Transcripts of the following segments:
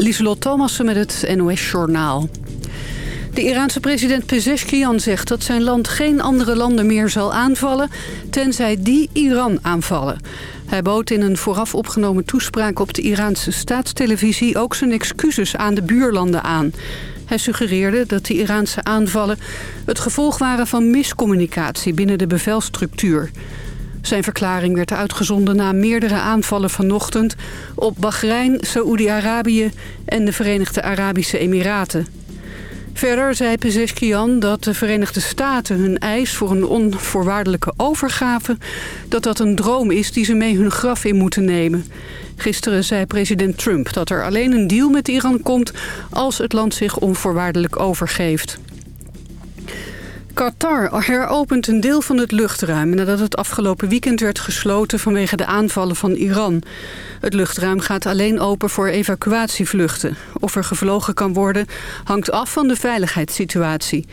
Lieselot Thomassen met het NOS-journaal. De Iraanse president Pezeshkian zegt dat zijn land geen andere landen meer zal aanvallen... tenzij die Iran aanvallen. Hij bood in een vooraf opgenomen toespraak op de Iraanse staatstelevisie... ook zijn excuses aan de buurlanden aan. Hij suggereerde dat de Iraanse aanvallen het gevolg waren van miscommunicatie binnen de bevelstructuur. Zijn verklaring werd uitgezonden na meerdere aanvallen vanochtend... op Bahrein, Saoedi-Arabië en de Verenigde Arabische Emiraten. Verder zei Pezeshkian dat de Verenigde Staten hun eis voor een onvoorwaardelijke overgave... dat dat een droom is die ze mee hun graf in moeten nemen. Gisteren zei president Trump dat er alleen een deal met Iran komt... als het land zich onvoorwaardelijk overgeeft. Qatar heropent een deel van het luchtruim nadat het afgelopen weekend werd gesloten vanwege de aanvallen van Iran. Het luchtruim gaat alleen open voor evacuatievluchten. Of er gevlogen kan worden hangt af van de veiligheidssituatie.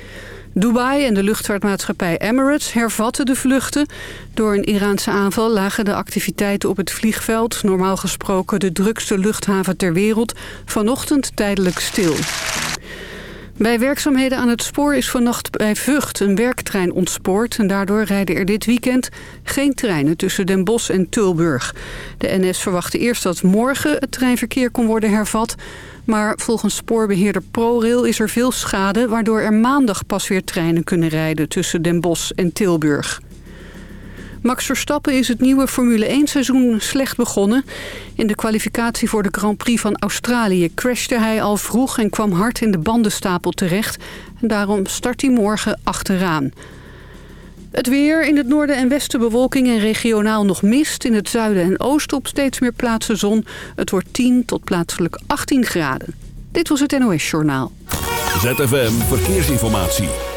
Dubai en de luchtvaartmaatschappij Emirates hervatten de vluchten. Door een Iraanse aanval lagen de activiteiten op het vliegveld... normaal gesproken de drukste luchthaven ter wereld... vanochtend tijdelijk stil. Bij werkzaamheden aan het spoor is vannacht bij Vught een werktrein ontspoord... en daardoor rijden er dit weekend geen treinen tussen Den Bosch en Tilburg. De NS verwachtte eerst dat morgen het treinverkeer kon worden hervat... maar volgens spoorbeheerder ProRail is er veel schade... waardoor er maandag pas weer treinen kunnen rijden tussen Den Bosch en Tilburg. Max Verstappen is het nieuwe Formule 1-seizoen slecht begonnen. In de kwalificatie voor de Grand Prix van Australië crashte hij al vroeg... en kwam hard in de bandenstapel terecht. En daarom start hij morgen achteraan. Het weer in het noorden en westen bewolking en regionaal nog mist. In het zuiden en oosten op steeds meer plaatsen zon. Het wordt 10 tot plaatselijk 18 graden. Dit was het NOS Journaal. ZFM Verkeersinformatie.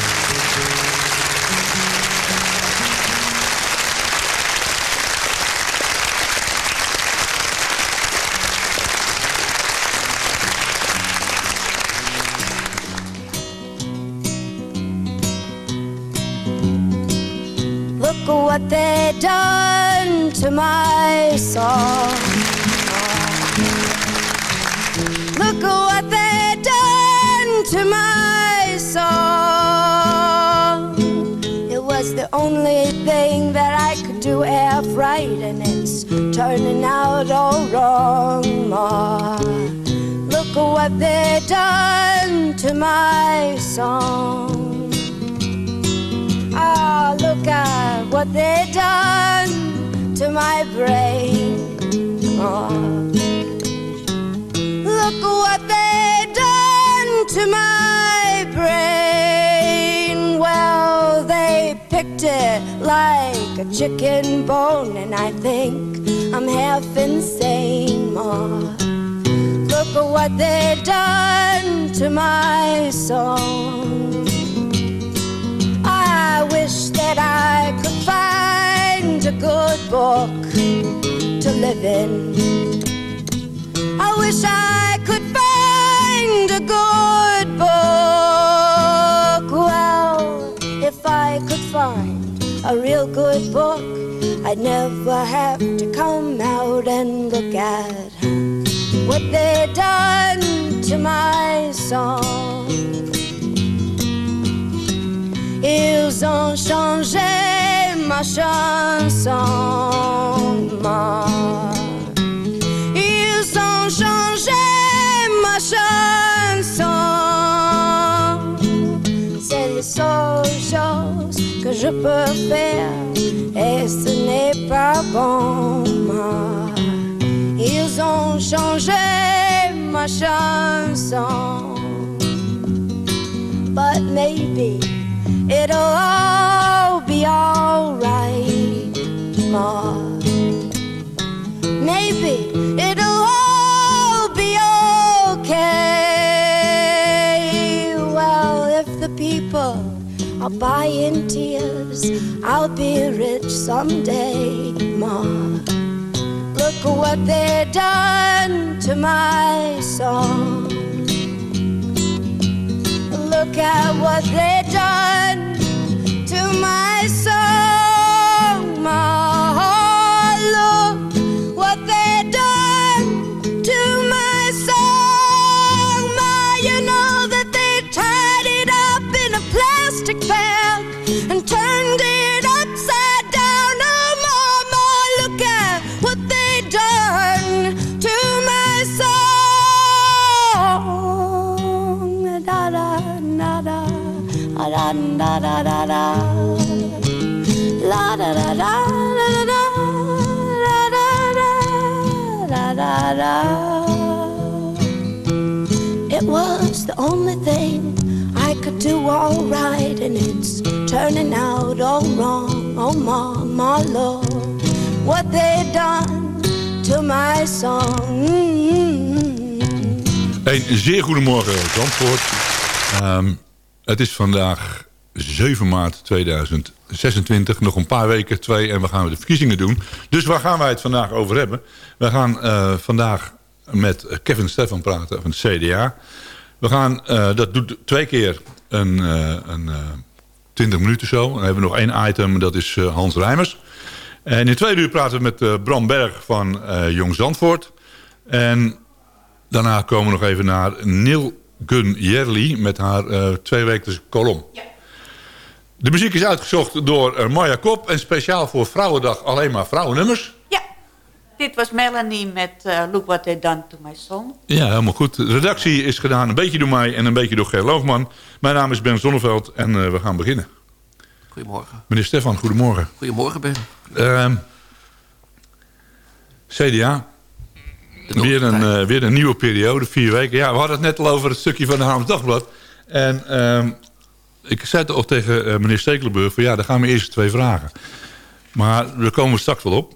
Done to my song. Look what they done to my song. It was the only thing that I could do half right, and it's turning out all wrong. Ma. Look what they done to my song. Ah, look at what they done to my brain. Oh. Look what they done to my brain. Well, they picked it like a chicken bone, and I think I'm half insane. Oh. Look at what they done to my song. That I could find a good book to live in. I wish I could find a good book. Well, if I could find a real good book, I'd never have to come out and look at what they've done to my song. Ils ont changé ma chanson. Ils ont changé ma chanson. C'est les seules choses que je peux faire. Et ce n'est pas bon. Ils ont changé ma chanson. But maybe it'll all be alright, Ma. Maybe it'll all be okay. Well, if the people are buying tears, I'll be rich someday, Ma. Look what they've done to my song. Look at what they've done all right, and it's turning out all wrong. Oh, mama, Lord, what they done to my song. Een zeer goedemorgen, Zandvoort. Ehm, het is vandaag 7 maart 2026. Nog een paar weken, twee, en we gaan de verkiezingen doen. Dus waar gaan wij het vandaag over hebben? We gaan eh, vandaag met Kevin Stefan praten van het CDA. We gaan, eh, dat doet twee keer een, eh, een eh, 20 minuten zo. Dan hebben we nog één item, dat is eh, Hans Rijmers. En in het tweede uur praten we met eh, Bram Berg van eh, Jong Zandvoort. En Daarna komen we nog even naar Neil Gun Jerli met haar uh, tweewekelijkse kolom. De muziek is uitgezocht door Maya Kop en speciaal voor Vrouwendag alleen maar vrouwennummers. Ja, dit was Melanie met uh, Look What They Done To My Song. Ja, helemaal goed. De redactie is gedaan een beetje door mij en een beetje door Ger Loogman. Mijn naam is Ben Zonneveld en uh, we gaan beginnen. Goedemorgen. Meneer Stefan, goedemorgen. Goedemorgen, Ben. Uh, CDA, Weer een, uh, weer een nieuwe periode, vier weken. Ja, we hadden het net al over het stukje van de Haams Dagblad. En uh, ik zei het ook tegen uh, meneer Stekelenburg... van ja, dan gaan we eerst twee vragen. Maar daar komen we straks wel op.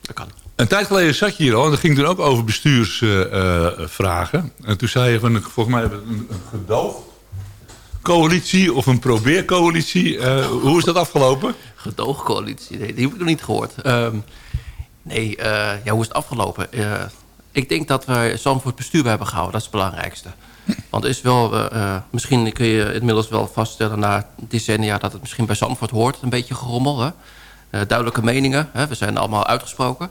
Dat kan. Een tijd geleden zat je hier al en dat ging toen ook over bestuursvragen. en toen zei je van, volgens mij een, een gedoogcoalitie of een probeercoalitie. hoe is dat afgelopen? Gedoogcoalitie, nee, die heb ik nog niet gehoord. Um, Nee, uh, ja, hoe is het afgelopen? Uh, ik denk dat we Zandvoort bestuur hebben gehouden. Dat is het belangrijkste. Want is wel, uh, misschien kun je inmiddels wel vaststellen... na decennia dat het misschien bij Zandvoort hoort. Een beetje gerommel. Hè? duidelijke meningen. Hè? We zijn allemaal uitgesproken.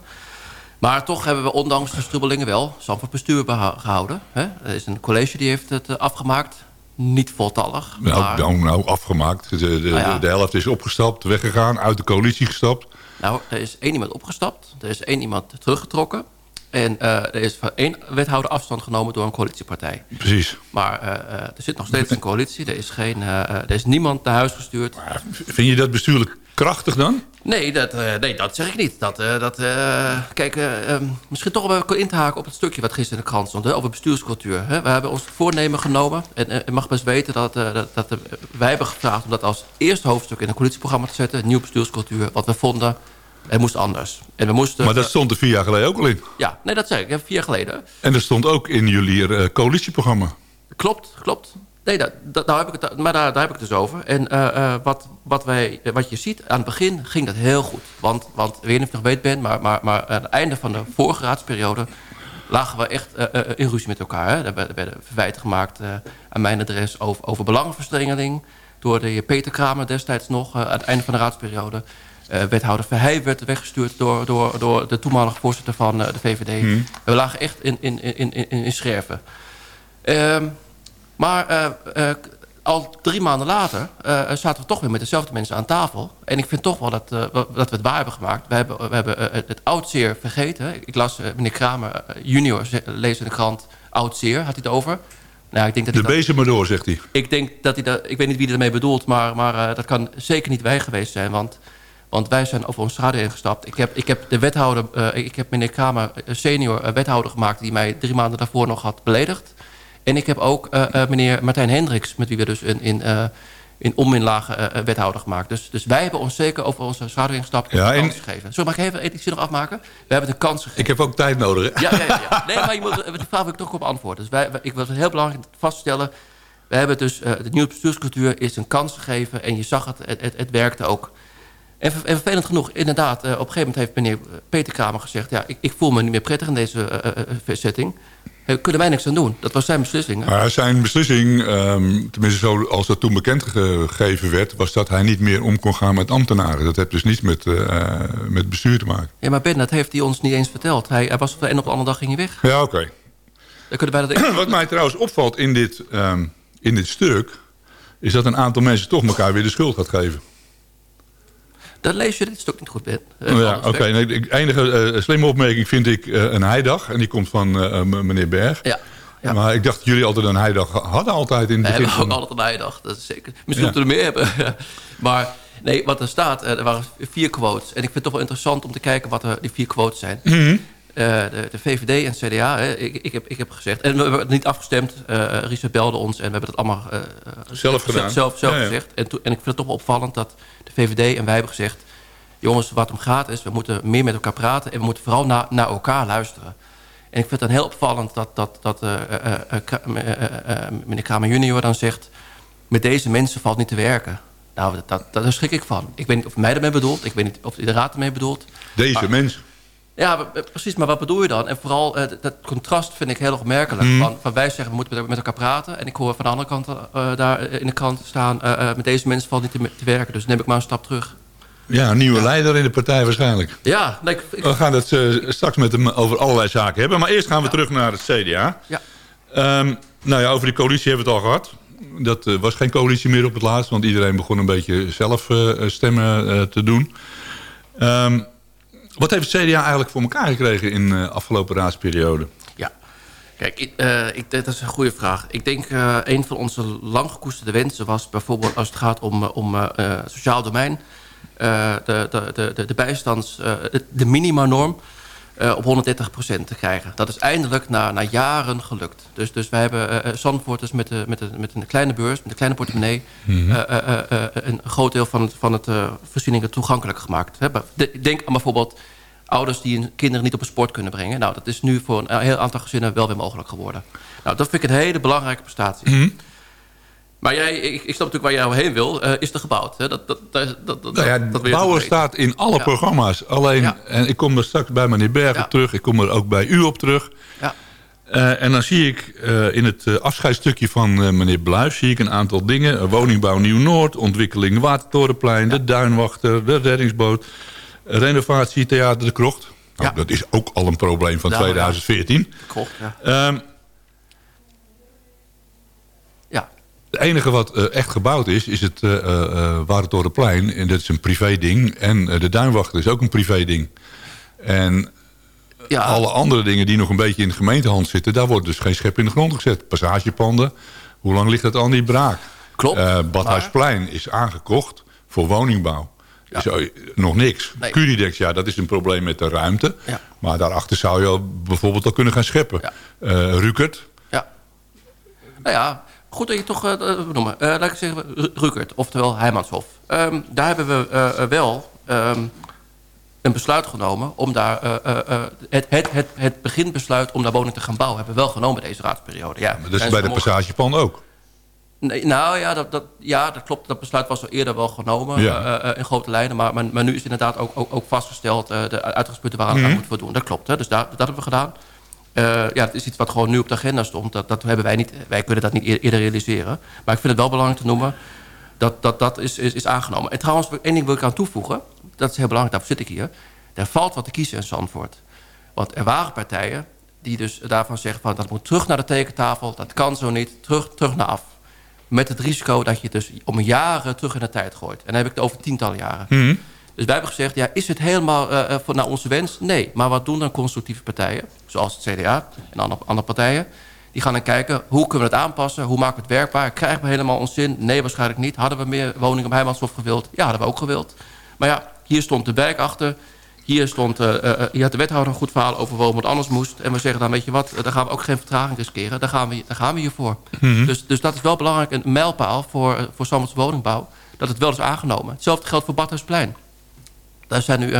Maar toch hebben we ondanks de strubbelingen wel Zandvoort bestuur gehouden. Hè? Er is een college die heeft het afgemaakt. Niet voltallig. Nou, maar... nou, nou afgemaakt. De, de, nou ja. de helft is opgestapt, weggegaan, uit de coalitie gestapt. Nou, er is één iemand opgestapt. Er is één iemand teruggetrokken. En uh, er is van één wethouder afstand genomen door een coalitiepartij. Precies. Maar uh, er zit nog steeds een coalitie. Er is, geen, uh, er is niemand naar huis gestuurd. Maar vind je dat bestuurlijk krachtig dan? Nee, dat, nee, dat zeg ik niet. Dat, dat, kijk, um, misschien toch wel in te haken op het stukje wat gisteren in de krant stond. Hè, over bestuurscultuur. Hè. We hebben ons voornemen genomen. En je mag best weten dat, dat, dat wij hebben gevraagd om dat als eerste hoofdstuk in een coalitieprogramma te zetten. Een nieuwe bestuurscultuur. Wat we vonden het moest anders. En we moesten, maar dat stond er vier jaar geleden ook al in. Ja, nee, dat zei ik. Vier jaar geleden. En dat stond ook in jullie coalitieprogramma. Klopt, klopt. Nee, dat, dat, nou heb ik het, maar daar, daar heb ik het dus over. En uh, uh, wat, wat, wij, wat je ziet, aan het begin ging dat heel goed. Want, want ik weet niet of je nog weet bent, maar, maar, maar aan het einde van de vorige raadsperiode... lagen we echt in ruzie met elkaar. Hè. Er werden verwijten gemaakt aan mijn adres over, over belangenverstrengeling... door de heer Peter Kramer destijds nog, aan het einde van de raadsperiode... Wethouder Verheij werd weggestuurd door, door, door de toenmalige voorzitter van de VVD. Hmm. We lagen echt in, in, in, in, in scherven. Uh, maar uh, al drie maanden later zaten we toch weer met dezelfde mensen aan tafel. En ik vind toch wel dat, dat we het waar hebben gemaakt. We hebben, we hebben het oud zeer vergeten. Ik las meneer Kramer junior lezen in de krant oud zeer, had hij het over. Nou, ik denk dat de bezem maar door, zegt hij. Ik denk dat hij dat, ik weet niet wie ermee bedoelt, maar, maar dat kan zeker niet wij geweest zijn. Want Want wij zijn over ons schaduw ingestapt. Ik heb, ik heb de wethouder, eh, ik heb meneer Kramer eh, senior eh, wethouder gemaakt... die mij drie maanden daarvoor nog had beledigd. En ik heb ook eh, eh, meneer Martijn Hendricks... met wie we dus in, in, eh, in onminlage eh, wethouder gemaakt. Dus, dus wij hebben ons zeker over onze schaduw ingestapt... en Ja, een en- kans gegeven. Zullen mag ik even iets nog afmaken? We hebben het een kans gegeven. Ik heb ook tijd nodig. Ja, ja, ja, ja. Nee, maar je moet, de vraag wil ik toch op antwoorden. Dus wij, wij- ik wil het heel belangrijk vaststellen. We hebben dus de nieuwe bestuurscultuur is een kans gegeven. En je zag het, het, het, het werkte ook. En, ver- en vervelend genoeg, inderdaad, eh, op een gegeven moment heeft meneer eh, Peter Kramer gezegd... ja, ik, ik voel me niet meer prettig in deze eh, setting. Kunnen wij niks aan doen. Dat was zijn beslissing. hè? Maar zijn beslissing, ehm, tenminste zoals dat toen bekendgegeven werd... was dat hij niet meer om kon gaan met ambtenaren. Dat heeft dus niets met, met bestuur te maken. Ja, maar Ben, dat heeft hij ons niet eens verteld. Hij, hij was van de een op de andere dag ging hij weg. Ja, oké. Dan kunnen wij dat... Wat mij trouwens opvalt in dit, ehm, in dit stuk... is dat een aantal mensen toch elkaar weer de schuld gaat geven. Dan lees je dit stuk niet goed, Ben. Eh, ja, oké. weg. Nee, de enige eh, slimme opmerking vind ik eh, een heidag. En die komt van meneer Berg. Ja. Ja. Maar ik dacht dat jullie altijd een heidag hadden altijd in het We begin. hebben ook altijd een heidag, dat is zeker. Misschien moeten we er meer hebben. maar nee, wat er staat, er waren vier quotes. En ik vind het toch wel interessant om te kijken wat er, die vier quotes zijn. Mhm. De, de VVD en CDA, hè, ik, ik, heb, ik heb gezegd... en we hebben het niet afgestemd. eh Richard belde ons en we hebben het allemaal... eh, eh, Zelf gedaan. Zelf, zelf Ja, ja. gezegd. En, en ik vind het toch wel opvallend dat de VVD en wij hebben gezegd... jongens, wat om gaat is, we moeten meer met elkaar praten... en we moeten vooral naar, naar elkaar luisteren. En ik vind het dan heel opvallend dat, dat, dat eh, eh, eh, eh, eh, eh, meneer Kramer junior dan zegt... met deze mensen valt niet te werken. Nou, dat, dat, daar schrik ik van. Ik weet niet of mij ermee bedoelt. Ik weet niet of de raad ermee bedoelt. Deze Maar- mensen. Ja, precies. Maar wat bedoel je dan? En vooral eh, dat- contrast vind ik heel opmerkelijk. Mhm. Van, van wij zeggen, we moeten met, elkaar praten. En ik hoor van de andere kant eh, daar in de krant staan... eh, eh, met deze mensen valt niet te, te werken. Dus neem ik maar een stap terug. Ja, een nieuwe leider in de partij waarschijnlijk. Ja, nee, ik, ik- We gaan het eh, straks met hem over allerlei zaken hebben. Maar eerst gaan we terug naar het CDA. Ja. Ehm, nou ja, over die coalitie hebben we het al gehad. Dat eh, was geen coalitie meer op het laatst. Want iedereen begon een beetje zelf eh, stemmen eh, te doen. Ehm, wat heeft CDA eigenlijk voor elkaar gekregen in de afgelopen raadsperiode? Ja. Kijk, ik, eh, dat is een goede vraag. Ik denk uh, een van onze lang gekoesterde wensen was bijvoorbeeld als het gaat om, om sociaal domein, de, de, de, de bijstands, de, de minimanorm op 130% te krijgen. Dat is eindelijk na, na jaren gelukt. Dus, dus wij hebben Zandvoorters met, de, met, de, met een kleine beurs, met een kleine portemonnee, mm -hmm. een groot deel van het, van het voorzieningen toegankelijk gemaakt. Denk aan bijvoorbeeld ouders die hun kinderen niet op een sport kunnen brengen. Nou, dat is nu voor een heel aantal gezinnen wel weer mogelijk geworden. Nou, dat vind ik een hele belangrijke prestatie. Mm -hmm. Maar jij, ik, ik snap natuurlijk waar jij nou heen wil. Uh, is er gebouwd? Hè? Dat, dat, dat, dat, nou ja, dat bouwen staat in alle ja. programma's. Alleen, ja. en ik kom er straks bij meneer Bergen ja. terug. Ik kom er ook bij u op terug. Ja. Uh, en dan zie ik uh, in het afscheidsstukje van meneer Bluis... zie ik een aantal dingen. woningbouw Nieuw-Noord, ontwikkeling Watertorenplein... de Duinwachter, de reddingsboot... renovatie Theater de Krocht. Nou, dat is ook al een probleem van 2014. Krocht, ja. Um, ja. Het enige wat uh, echt gebouwd is, is het uh, uh, Watertorenplein. En dat is een privé ding. En de Duinwachter is ook een privé ding. En ja. alle andere dingen die nog een beetje in de gemeentehand zitten... daar wordt dus geen schep in de grond gezet. Passagepanden, hoe lang ligt dat al niet braak? Klopt. Badhuisplein maar... is aangekocht voor woningbouw. Ja. Is nog niks. Nee. Curidex, ja, dat is een probleem met de ruimte. Ja. Maar daarachter zou je bijvoorbeeld al kunnen gaan scheppen. Ja. Rukert. Ja. Nou ja, goed dat je toch uh, noemen. Uh, laat ik zeggen, Rukert, oftewel Heimanshof. Um, daar hebben we uh, wel um, een besluit genomen om daar het, het, het, het beginbesluit om daar woning te gaan bouwen hebben we wel genomen deze raadsperiode. Ja, maar dus bij de passageplan ook. Nee, nou ja dat, dat, ja, dat klopt. Dat besluit was al eerder wel genomen ja. uh, in grote lijnen. Maar, maar, maar, nu is inderdaad ook, ook, ook vastgesteld uh, de uitgangspunten waar we mm -hmm. aan moeten voldoen. Dat klopt, hè? dus daar, dat hebben we gedaan. Ja, het is iets wat gewoon nu op de agenda stond. Dat, dat hebben wij niet. Wij kunnen dat niet eerder realiseren. Maar ik vind het wel belangrijk te noemen dat dat, dat is, is, is aangenomen. En trouwens, één ding wil ik aan toevoegen. Dat is heel belangrijk, daarvoor zit ik hier. Er valt wat te kiezen in Zandvoort. Want er waren partijen die dus daarvan zeggen... Van, dat moet terug naar de tekentafel, dat kan zo niet, terug, terug naar af. Met het risico dat je dus om jaren terug in de tijd gooit. En dan heb ik het over tientallen jaren. Mm. Dus wij hebben gezegd, ja, is het helemaal uh, voor, naar onze wens? Nee. Maar wat doen dan constructieve partijen? Zoals het CDA en andere, andere partijen. Die gaan dan kijken, hoe kunnen we het aanpassen? Hoe maken we het werkbaar? Krijgen we helemaal ons zin? Nee, waarschijnlijk niet. Hadden we meer woningen op Heimanshof gewild? Ja, hadden we ook gewild. Maar ja, hier stond de wijk achter. Hier, stond, uh, uh, hier had de wethouder een goed verhaal over waarom het anders moest. En we zeggen dan, weet je wat, daar gaan we ook geen vertraging riskeren. Daar gaan we, daar gaan we hiervoor. Mhm. dus, dus dat is wel belangrijk, een mijlpaal voor, voor Zandvoorts woningbouw. Dat het wel is aangenomen. Hetzelfde geldt voor Badhuisplein. Daar zijn nu,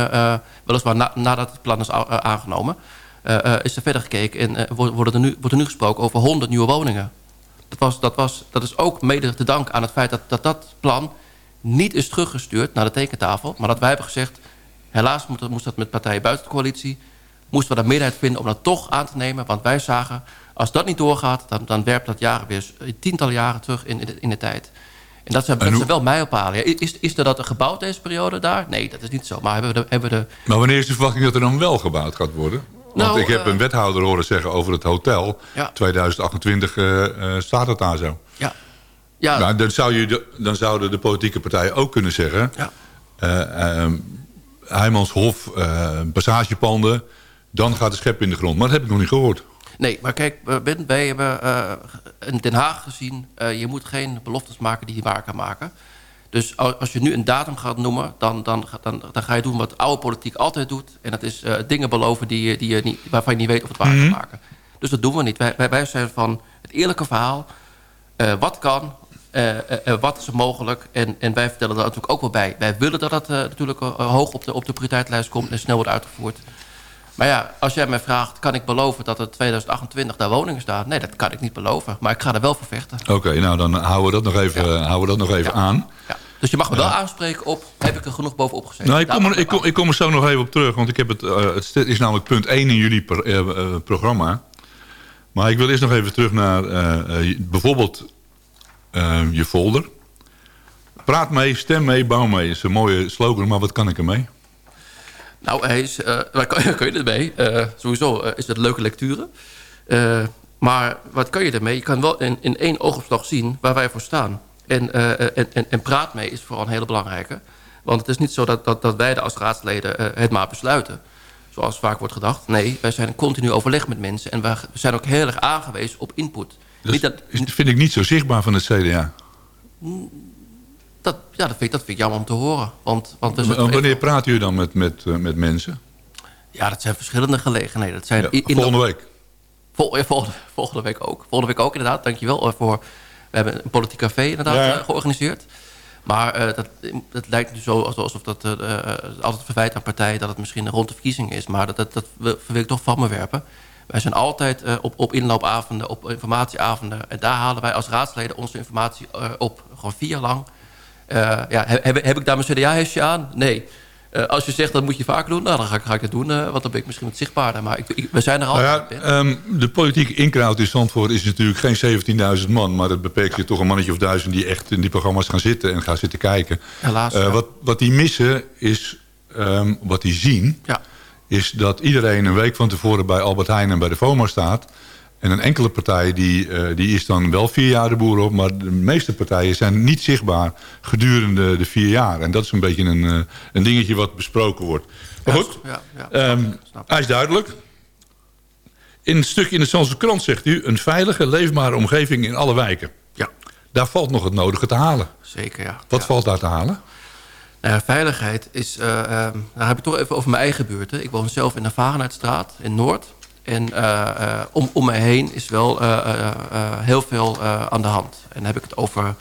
weliswaar na, nadat het plan is aangenomen... is er verder gekeken en wordt, er nu, wordt er nu gesproken over 100 nieuwe woningen. Dat, was, dat, was, dat is ook mede te danken aan het feit dat dat, dat plan niet is teruggestuurd naar de tekentafel. Maar dat wij hebben gezegd, helaas moest dat, moest dat met partijen buiten de coalitie. Moesten we daar meerderheid vinden om dat toch aan te nemen. Want wij zagen, als dat niet doorgaat, dan, dan werpt dat jaren weer tientallen jaren terug in, de, in de tijd. En dat zijn, dat zijn wel mijlpalen. Ja, is, is er dat er gebouwd deze periode daar? Nee, dat is niet zo. Maar hebben we de, hebben we de... Maar wanneer is de verwachting dat er dan wel gebouwd gaat worden? Want Nou, ik heb eh, een wethouder horen zeggen over het hotel. Ja. 2028 eh, eh, staat het daar zo. Ja, ja, Nou, dan, zou je de- dan zouden de politieke partijen ook kunnen zeggen... ja. eh, ehm, Heimanshof, eh passagepanden... dan gaat de schep in de grond. Maar dat heb ik nog niet gehoord. Nee, maar kijk, Ben, wij hebben eh, in Den Haag gezien... eh, je moet geen beloftes maken die je waar kan maken. Dus al- als je nu een datum gaat noemen... dan, dan, ga- dan, dan ga je doen wat oude politiek altijd doet. En dat is eh, dingen beloven die, je- die je niet, waarvan je niet weet of het waar kan maken. Dus dat doen we niet. Wij, wij, zijn van het eerlijke verhaal. wat kan, wat is er mogelijk? En, en wij vertellen daar natuurlijk ook wel bij. Wij willen dat dat natuurlijk hoog op de, op de prioriteitslijst komt... en snel wordt uitgevoerd. Maar ja, als jij mij vraagt, kan ik beloven dat er 2028 daar woningen staan? Nee, dat kan ik niet beloven. Maar ik ga er wel voor vechten. Oké, nou dan houden we dat nog even, Ja. houden we dat nog even Ja. aan. Ja. Dus je mag me wel aanspreken op, heb ik er genoeg bovenop gezet? Nou, ik kom, er, ik, kom, ik kom er zo nog even op terug. Want ik heb het, eh, het is namelijk punt 1 in jullie pro- eh, eh, programma. Maar ik wil eerst nog even terug naar bijvoorbeeld je folder. Praat mee, stem mee, bouw mee. is een mooie slogan, maar wat kan ik ermee? Nou, hij is, eh, waar kan, kan je ermee? Eh sowieso eh, is het leuke lecturen. Eh, maar wat kan je ermee? Je kan wel in, in één oogopslag zien waar wij voor staan. En, eh, en, en, en praat mee is vooral een hele belangrijke. Want het is niet zo dat, dat, dat wij de als raadsleden eh, het maar besluiten. Zoals vaak wordt gedacht. Nee, wij zijn in continu overleg met mensen. En we zijn ook heel erg aangewezen op input. Dat niet dat, is, vind ik niet zo zichtbaar van het CDA. Dat, ja, dat, vind ik, dat vind ik jammer om te horen. Want, want W- Wanneer praat u dan met, met, eh, met mensen? Ja, dat zijn verschillende gelegenheden. Dat zijn Ja, in- in- volgende week. Vol- ja, volgende, volgende week ook. Volgende week ook inderdaad. Dankjewel eh, voor... We hebben een politiek café inderdaad Ja, eh, georganiseerd. Maar eh, dat, dat lijkt nu zo alsof dat eh, altijd verwijt aan partijen... dat het misschien rond de verkiezingen is. Maar dat, dat, dat wil ik toch van me werpen. Wij zijn altijd op, op inloopavonden, op informatieavonden. En daar halen wij als raadsleden onze informatie op. Gewoon vier jaar lang. Eh, ja, heb, ik daar mijn CDA-hesje aan? Nee. Eh, als je zegt dat moet je vaker doen, nou, dan ga ik, ga ik dat doen. eh, want dan ben ik misschien wat zichtbaarder. Maar ik, ik- we zijn er Nou altijd. ja, ehm, de politieke inkraut in Zandvoort is natuurlijk geen 17.000 man. Maar dat beperkt je toch een mannetje of duizend die echt in die programma's gaan zitten en gaan zitten kijken. Helaas. Ja. wat, wat die missen is, ehm, wat die zien, is dat iedereen een week van tevoren bij Albert Heijn en bij de FOMA staat. En een enkele partij die, eh, die is dan wel vier jaar de boer op. Maar de meeste partijen zijn niet zichtbaar gedurende de vier jaar. En dat is een beetje een, eh, een dingetje wat besproken wordt. Maar goed, Ja, ja. Ehm, hij is duidelijk. In een stukje in de Zandse krant zegt u... een veilige, leefbare omgeving in alle wijken. Ja, Daar valt nog het nodige te halen. zeker ja. Wat ja. valt daar te halen? Nou ja, veiligheid is... dan heb ik toch even over mijn eigen buurt. Hè. Ik woon zelf in de Vagenheidstraat in Noord. En eh, eh, om, om mij heen is wel eh, heel veel aan de hand. En dan heb ik het over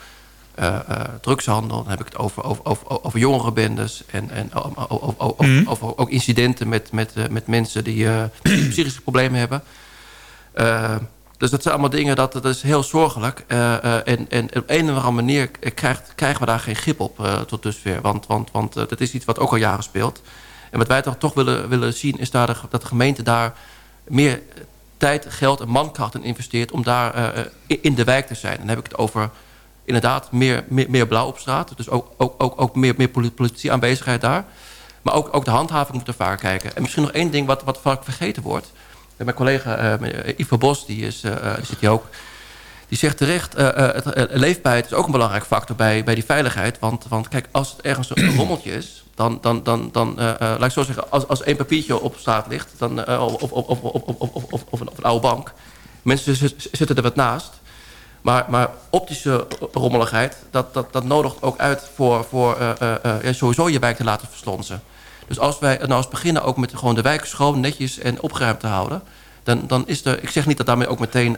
drugshandel. Dan heb ik het over, over, over, over jongerenbendes. En, en o- over, ook incidenten met, met, met mensen die psychische problemen hebben. Dus dat zijn allemaal dingen, dat, dat is heel zorgelijk. En, en op een of andere manier krijgt, krijgen we daar geen grip op tot dusver. Want, want, want dat is iets wat ook al jaren speelt. En wat wij toch, toch willen, willen zien is daar de, dat de gemeente daar meer tijd, geld en mankracht in investeert... om daar eh, in- in de wijk te zijn. Dan heb ik het over inderdaad meer, meer, blauw op straat. Dus ook, ook, ook, ook meer, meer poli- politie aanwezigheid daar. Maar ook, ook de handhaving moet er vaak kijken. En misschien nog één ding wat, wat vaak vergeten wordt. Mijn collega eh, Ivo Bos, die, is, eh, zit hier ook... die zegt terecht, eh, eh, het, eh, leefbaarheid is ook een belangrijk factor bij, bij die veiligheid. Want, want kijk, als het ergens een rommeltje is dan, dan, dan, dan eh, eh, laat ik zo zeggen, als, als één papiertje op straat ligt, dan, uh, of, of, of, of, een, of een oude bank, mensen zitten er wat naast. Maar, maar optische rommeligheid, dat, dat, dat nodigt ook uit voor, voor uh, sowieso je wijk te laten verslonsen. Dus als wij nou eens beginnen ook met gewoon de wijk schoon, netjes en opgeruimd te houden, dan, dan is er, ik zeg niet dat daarmee ook meteen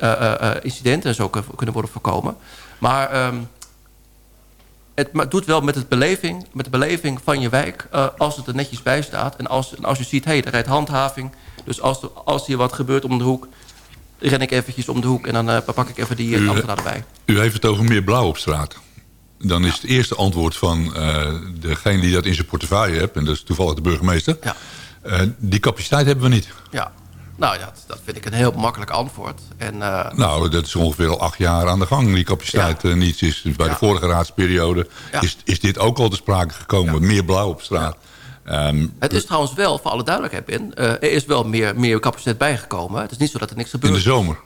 incidenten zo kunnen worden voorkomen. Maar ehm, het doet wel met, het beleving, met de beleving van je wijk... als het er netjes bij staat en als, en als je ziet, hé, hey, er rijdt handhaving... dus als, er, als hier wat gebeurt om de hoek ren ik eventjes om de hoek en dan uh, pak ik even die ambtenaar erbij. U heeft het over meer blauw op straat. Dan is het eerste antwoord van uh, degene die dat in zijn portefeuille heeft... en dat is toevallig de burgemeester... Ja. Die capaciteit hebben we niet. Ja, nou ja, dat, dat vind ik een heel makkelijk antwoord. En, nou, dat is ongeveer al acht jaar aan de gang, die capaciteit ja. niet is. Dus bij de vorige raadsperiode is, is dit ook al te sprake gekomen. Meer blauw op straat. Um, het is trouwens wel, voor alle duidelijkheid, Ben... Uh, er is wel meer, meer capaciteit bijgekomen. Het is niet zo dat er niks gebeurt. In de zomer?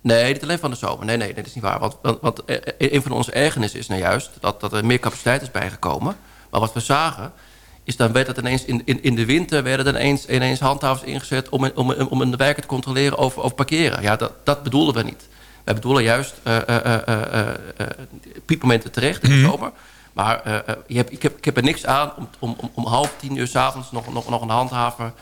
Nee, niet alleen van de zomer. Nee, nee, nee dat is niet waar. Want, want, want een van onze ergernissen is nou juist... Dat, dat er meer capaciteit is bijgekomen. Maar wat we zagen is dan werd het ineens in, in, in de winter werden er ineens, ineens handhavers ingezet om, om, om de wijken te controleren over, over parkeren. Ja, dat, dat bedoelden we niet. Wij bedoelen juist uh, uh, uh, piekmomenten terecht in de mm -hmm. zomer. Maar je hebt, ik, heb, ik heb er niks aan om, om, om, om half tien uur s'avonds nog, nog, nog een handhaver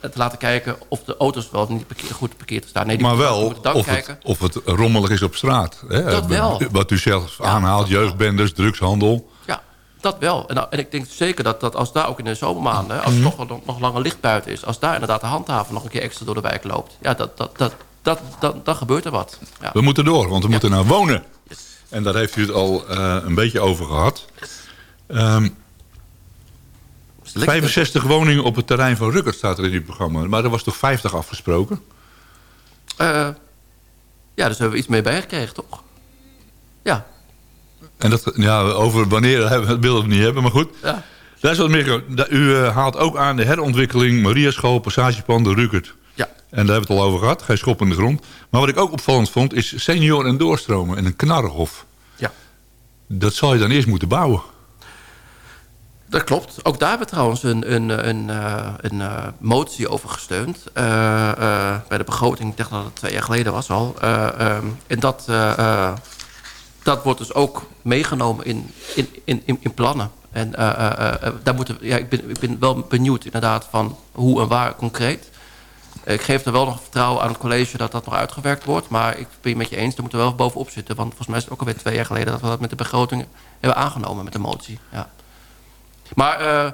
te laten kijken of de auto's wel niet parkeer, goed parkeerd staan. Nee, maar wel of het, of het rommelig is op straat. Hè? Dat wel. Wat u zelf ja, aanhaalt, jeugdbenders, drugshandel. Dat wel. En, en, ik denk zeker dat, dat als daar ook in de zomermaanden, als het nog, nog, nog langer licht buiten is, als daar inderdaad de handhaver nog een keer extra door de wijk loopt, ja, dat, dat, dat, dat, dat, dan gebeurt er wat. Ja. We moeten door, want we moeten nou wonen. En daar heeft u het al uh, een beetje over gehad. Um, 65 woningen op het terrein van Rukkert staat er in uw programma. Maar er was toch 50 afgesproken? Uh, ja, dus hebben we iets mee bijgekregen, toch? Ja. En dat, ja, over wanneer hebben we het beeld niet hebben, maar goed. Ja. Daar is wat meer, u uh, haalt ook aan de herontwikkeling Mariaschool, Passagepanden, Rukkert. En daar hebben we het al over gehad. Geen schop in de grond. Maar wat ik ook opvallend vond is senior en doorstromen en een knarrenhof. Ja. Dat zal je dan eerst moeten bouwen. Dat klopt. Ook daar hebben we trouwens een, een, een, een, een uh, motie over gesteund. Uh, uh, bij de begroting, ik dacht dat het twee jaar geleden was al. En dat, dat wordt dus ook meegenomen in, in, in, in plannen. En daar moeten, ja, ik, ben, ik ben wel benieuwd inderdaad van hoe en waar concreet. Ik geef er wel nog vertrouwen aan het college dat dat nog uitgewerkt wordt. Maar ik ben het met je eens, daar moeten we wel bovenop zitten. Want volgens mij is het ook alweer twee jaar geleden... dat we dat met de begroting hebben aangenomen met de motie. Ja. Maar... Uh,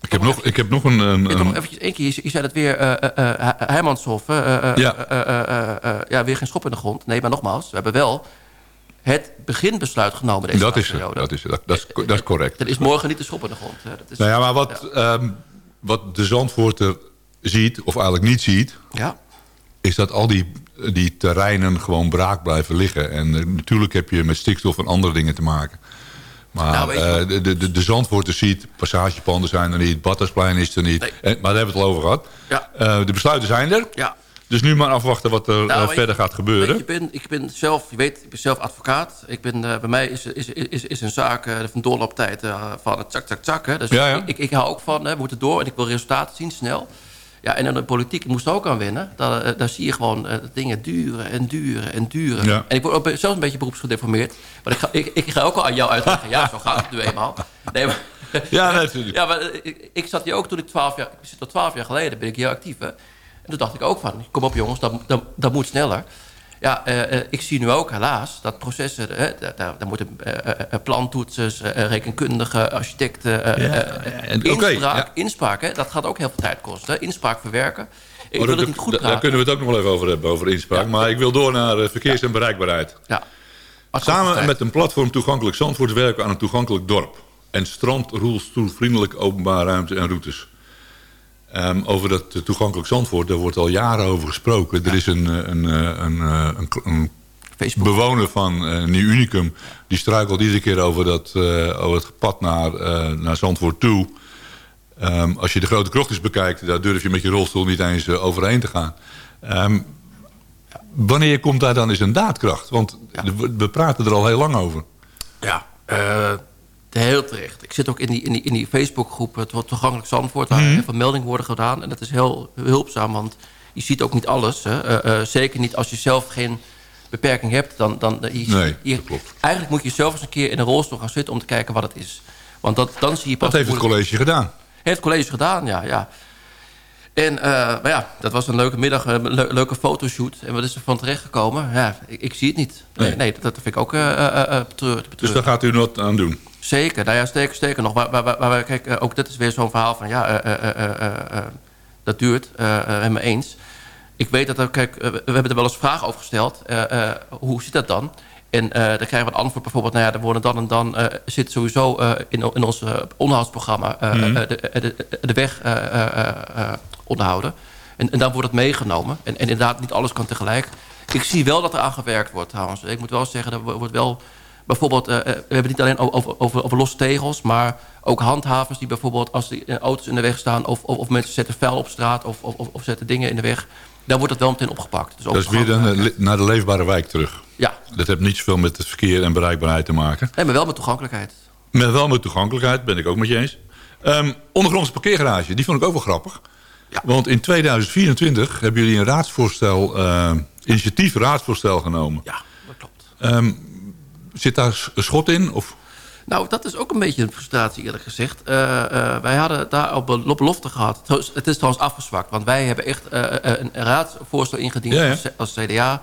ik heb, nog, ik heb nog een... een, een... Nog eventjes één keer, je, zei het weer, uh, uh, Heimanshof, ja. ja, weer geen schop in de grond. Nee, maar nogmaals, we hebben wel het beginbesluit genomen deze dat is, periode. Dat is, dat, dat, is, dat is correct. Er is morgen niet de schop in de grond. Dat is, nou ja, maar wat, ja. Um, wat de Zandvoorter ziet, of eigenlijk niet ziet... Ja. is dat al die, die terreinen gewoon braak blijven liggen. En uh, natuurlijk heb je met stikstof en andere dingen te maken. Maar nou, uh, de, de, de ziet, passagepanden zijn er niet... Battersplein is er niet, nee. en, maar daar hebben we het al over gehad. Ja. Uh, de besluiten zijn er. Ja. Dus nu maar afwachten wat er nou, verder ik, gaat gebeuren. Ik ben, ik ben zelf, je weet, ik ben zelf advocaat. Ik ben, uh, bij mij is, is, is, is een zaak uh, van doorlooptijd uh, van het tsak. Hè. Dus ja, ja. Ik, ik, hou ook van, we moeten door en ik wil resultaten zien snel. Ja, en in de politiek moest er ook aan winnen. Daar, daar zie je gewoon dingen duren en duren en duren. Ja. En ik word ook zelfs een beetje beroepsgedeformeerd. Maar ik ga, ik, ik ga ook al aan jou uitleggen. ja, zo gaat het nu eenmaal. Nee, maar, ja, natuurlijk. ja, maar ik, ik, zat hier ook toen ik 12 jaar... Ik zit al 12 jaar geleden, ben ik hier actief. Hè? En toen dacht ik ook van, kom op jongens, dat, dat, dat moet sneller. Ja, uh, ik zie nu ook helaas dat processen... Uh, daar, daar moeten uh, plantoetsers, rekenkundige, architecten... Ja, inspraak, okay, ja. inspraak hè, dat gaat ook heel veel tijd kosten. Inspraak verwerken. Ik oh, wil het niet goed praten. Daar kunnen we het ook nog wel even over hebben, over inspraak. Ja. Maar ik wil door naar verkeers- en bereikbaarheid. Ja. Samen met een platform Toegankelijk Zandvoort... werken we aan een toegankelijk dorp. En strand, rolstoelvriendelijk openbare ruimte en routes. Um, over dat toegankelijk Zandvoort, daar wordt al jaren over gesproken. Ja. Er is een, een, een, een, een bewoner van uh, Nieuw Unicum... die struikelt iedere keer over, dat, uh, over het pad naar, uh, naar Zandvoort toe. Um, als je de grote krochtjes bekijkt... daar durf je met je rolstoel niet eens overheen te gaan. Um, wanneer komt daar dan eens een daadkracht? Want ja. we, we praten er al heel lang over. Ja, Heel terecht. Ik zit ook in die, in die, in die Facebookgroep, het wordt toegankelijk Zandvoort, waar mm heel veel meldingen worden gedaan. En dat is heel hulpzaam, want je ziet ook niet alles. Hè. Uh, uh, zeker niet als je zelf geen beperking hebt... dan, dan hier, Nee, klopt. eigenlijk moet je zelf eens een keer in een rolstoel gaan zitten... om te kijken wat het is. Want dat, dan zie je pas... Dat heeft het college gedaan. heeft het college gedaan, ja. ja. En eh, maar ja, dat was een leuke middag, een le- leuke fotoshoot. En wat is er van terechtgekomen? Ja, ik, ik zie het niet. Nee, Nee. nee dat, dat vind ik ook eh eh, eh, betreurd. Dus daar gaat u wat aan doen. Zeker, nou ja, sterker, sterker nog. Maar, maar, maar- maar kijk, eh, ook dit is weer zo'n verhaal van... ja, eh, eh, dat duurt, helemaal eens. Ik weet dat er, kijk, we hebben er wel eens vragen over gesteld. hoe zit dat dan? En dan krijgen we het antwoord bijvoorbeeld... nou ja, er worden dan en dan... zit sowieso in, in ons onderhoudsprogramma... Mhm. de, de, de weg onderhouden. En, en dan wordt het meegenomen. En, en inderdaad, niet alles kan tegelijk. Ik zie wel dat er aan gewerkt wordt trouwens. Ik moet wel zeggen, er wordt wel... Bijvoorbeeld, eh, eh, we hebben het niet alleen over, over, over losse tegels... maar ook handhavers die bijvoorbeeld als die eh, auto's in de weg staan... of, of, of mensen zetten vuil op straat of, of, of zetten dingen in de weg... dan wordt dat wel meteen opgepakt. Dus Dat is weer dan, naar de leefbare wijk terug. Ja, Dat heeft niet zoveel met het verkeer en bereikbaarheid te maken. nee, maar wel met toegankelijkheid. Maar wel met toegankelijkheid, ben ik ook met je eens. Ehm, ondergrondse parkeergarage, die vond ik ook wel grappig. Ja. Want in 2024 hebben jullie een raadsvoorstel, initiatief raadsvoorstel genomen. Ja, dat klopt. Ehm, zit daar een schot in? Of? Nou, dat is ook een beetje een frustratie eerlijk gezegd. Eh, eh, wij hadden daar op bel- op belofte gehad. Het is trouwens afgezwakt. Want wij hebben echt eh, een raadsvoorstel ingediend Ja, ja. Als, als CDA.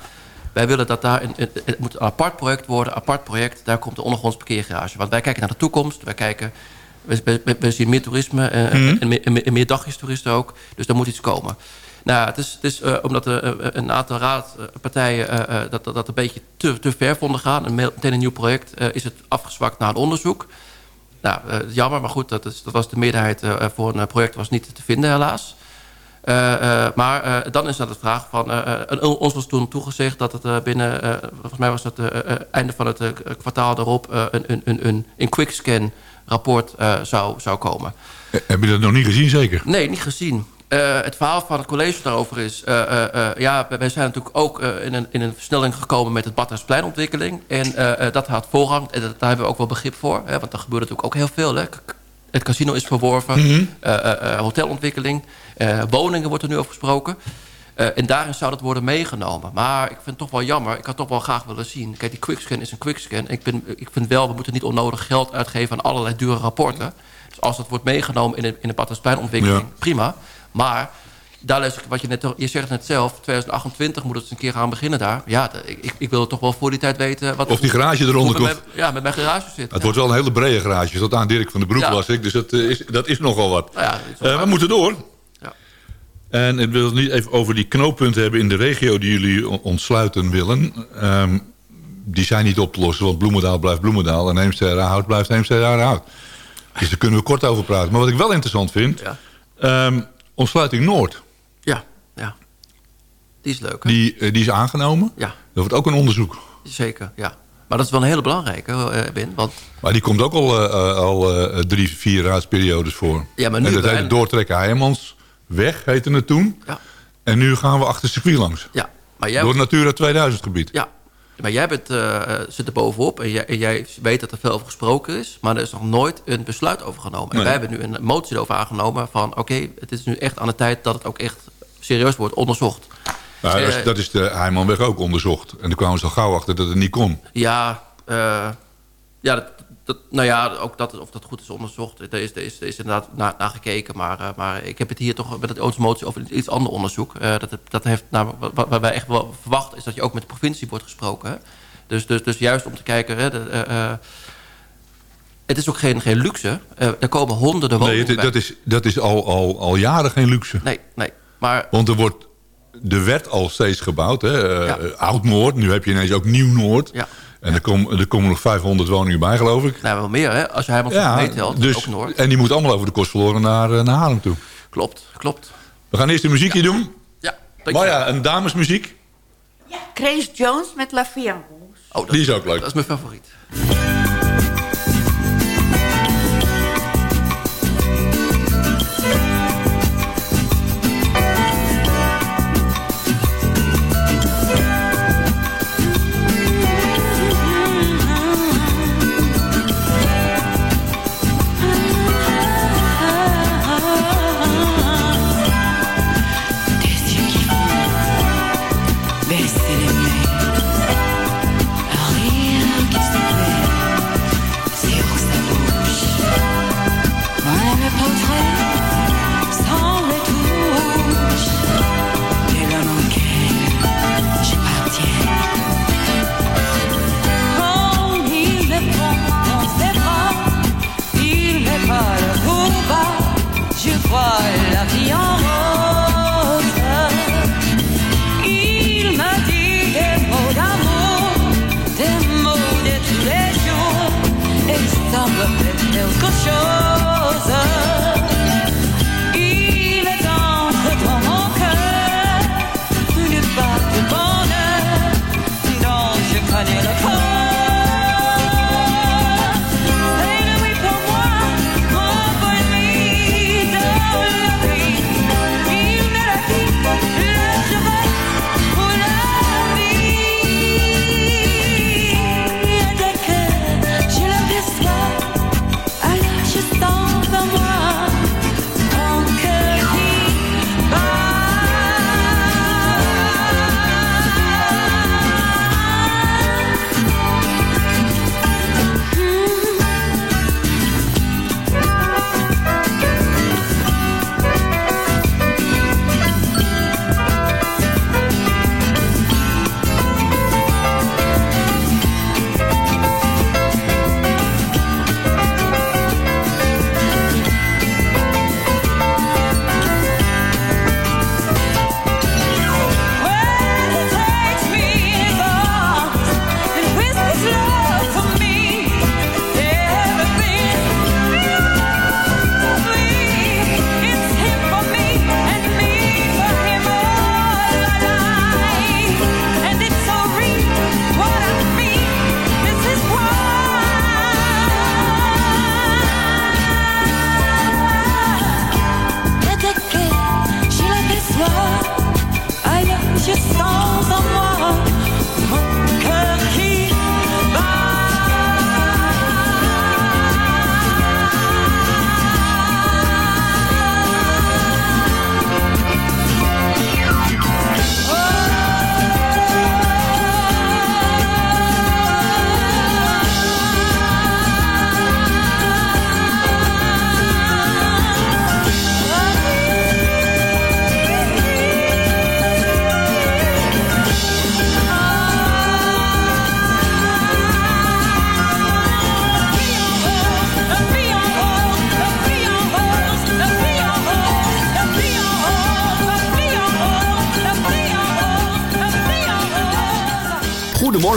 Wij willen dat daar... Een, een- het moet een apart project worden. Apart project. Daar komt de ondergronds parkeergarage. Want wij kijken naar de toekomst. Wij kijken... We, we- we zien meer toerisme eh, Mhm. en, meer, en meer- en meer dagjestoeristen ook. Dus daar moet iets komen. Nou, het is, het is eh, omdat er, eh, een aantal raadpartijen eh, eh, dat, dat, dat een beetje te, te ver vonden gaan. En meteen een nieuw project eh, is het afgezwakt naar een onderzoek. Nou, eh, jammer, maar goed, dat, is, dat was de meerderheid eh, voor een project was niet te vinden helaas. Eh, eh, maar eh, dan is dat de vraag van... eh, eh, ons was toen toegezegd dat het eh, binnen... eh, volgens mij was dat het einde van het eh, kwartaal daarop... eh, een, een, een, een, een quickscan rapport eh, zou, zou komen. Eh, Heb je dat nog niet gezien, zeker? Nee, niet gezien. Eh, het verhaal van het college daarover is... eh, eh, ja, wij zijn natuurlijk ook in, een, in een versnelling gekomen... met het Badhuispleinontwikkeling. En dat had voorrang. En dat, daar hebben we ook wel begrip voor. Hè, want er gebeurt natuurlijk ook heel veel. Hè. Het casino is verworven. Mhm. hotelontwikkeling. woningen wordt er nu over gesproken. En daarin zou dat worden meegenomen. Maar ik vind het toch wel jammer. Ik had toch wel graag willen zien. Kijk, die quickscan is een quickscan. Ik, ben, ik vind wel, we moeten niet onnodig geld uitgeven... aan allerlei dure rapporten. Dus als dat wordt meegenomen in de, in de Badhuispleinontwikkeling... Ja. prima. Maar daar ik wat je net... Je zegt het net zelf, 2028 moet het eens een keer gaan beginnen daar. Ja, ik, ik wil toch wel voor die tijd weten... Wat, Of die garage eronder komt. Ja, met mijn garage zit. Het wordt wel een hele brede garage. Tot aan Dirk van den Broek Ja. las ik. Dus dat, eh, is, dat is nogal wat. Nou ja, is Eh, we moeten door. Ja. En ik wil het niet even over die knooppunten hebben in de regio... die jullie on- ontsluiten willen. Ehm, die zijn niet op te lossen, want Bloemendaal blijft Bloemendaal... en Heemstede-Hout blijft Heemstede-Hout. Dus daar kunnen we kort over praten. Maar wat ik wel interessant vind... Ja. Ontsluiting Noord, ja, ja. Die is leuk, hè? die, eh, die is aangenomen. Ja, Er wordt ook een onderzoek. zeker, ja. Maar dat is wel een hele belangrijke, eh, Ben. Want Maar die komt ook al, eh, eh, al eh, drie, vier raadsperiodes voor. Ja, maar nu en dat heette bijna- Doortrekken Heijmans weg, heette het toen. Ja. En nu gaan we achter circuit langs. Ja, maar jij, Door het Natura 2000 gebied. ja, maar jij bent, eh, eh, zit er bovenop en jij, en jij weet dat er veel over gesproken is... maar er is nog nooit een besluit over genomen. En wij hebben nu een motie erover aangenomen van... oké, het is nu echt aan de tijd dat het ook echt serieus wordt onderzocht. Nou, dat, is, Eh, dat is de Heijmanweg ook onderzocht. En toen kwamen ze al gauw achter dat het niet kon. Ja, ja dat, dat, nou ja, ook dat, of dat goed is onderzocht. Er is, er is, er is inderdaad naar naar gekeken. Maar, eh, maar ik heb het hier toch met het automotie over iets ander onderzoek. Eh, dat, dat heeft, nou, wat, wat wij echt wel verwachten... is dat je ook met de provincie wordt gesproken. Hè? Dus, dus, dus juist om te kijken... Hè, de, eh, het is ook geen, geen luxe. Er komen honderden Nee, woningen het- bij. dat is, dat is al, al, al jaren geen luxe. Nee, nee. Maar Want er wordt... Er werd al steeds gebouwd. Hè? Ja. Oud-Noord. Nu heb je ineens ook Nieuw-Noord. ja, En er, komen er komen nog 500 woningen bij, geloof ik. nou, wel meer. Hè? Als je helemaal Ja, meetelt, dus, ook Noord. en die moet allemaal over de kost verloren naar, eh, naar Haarlem toe. Klopt, klopt. We gaan eerst een muziekje doen. Ja, dankjewel. Marja, een damesmuziek. Grace Jones met La Vie en Rose. Oh, dat, Die is ook leuk. Dat is mijn favoriet.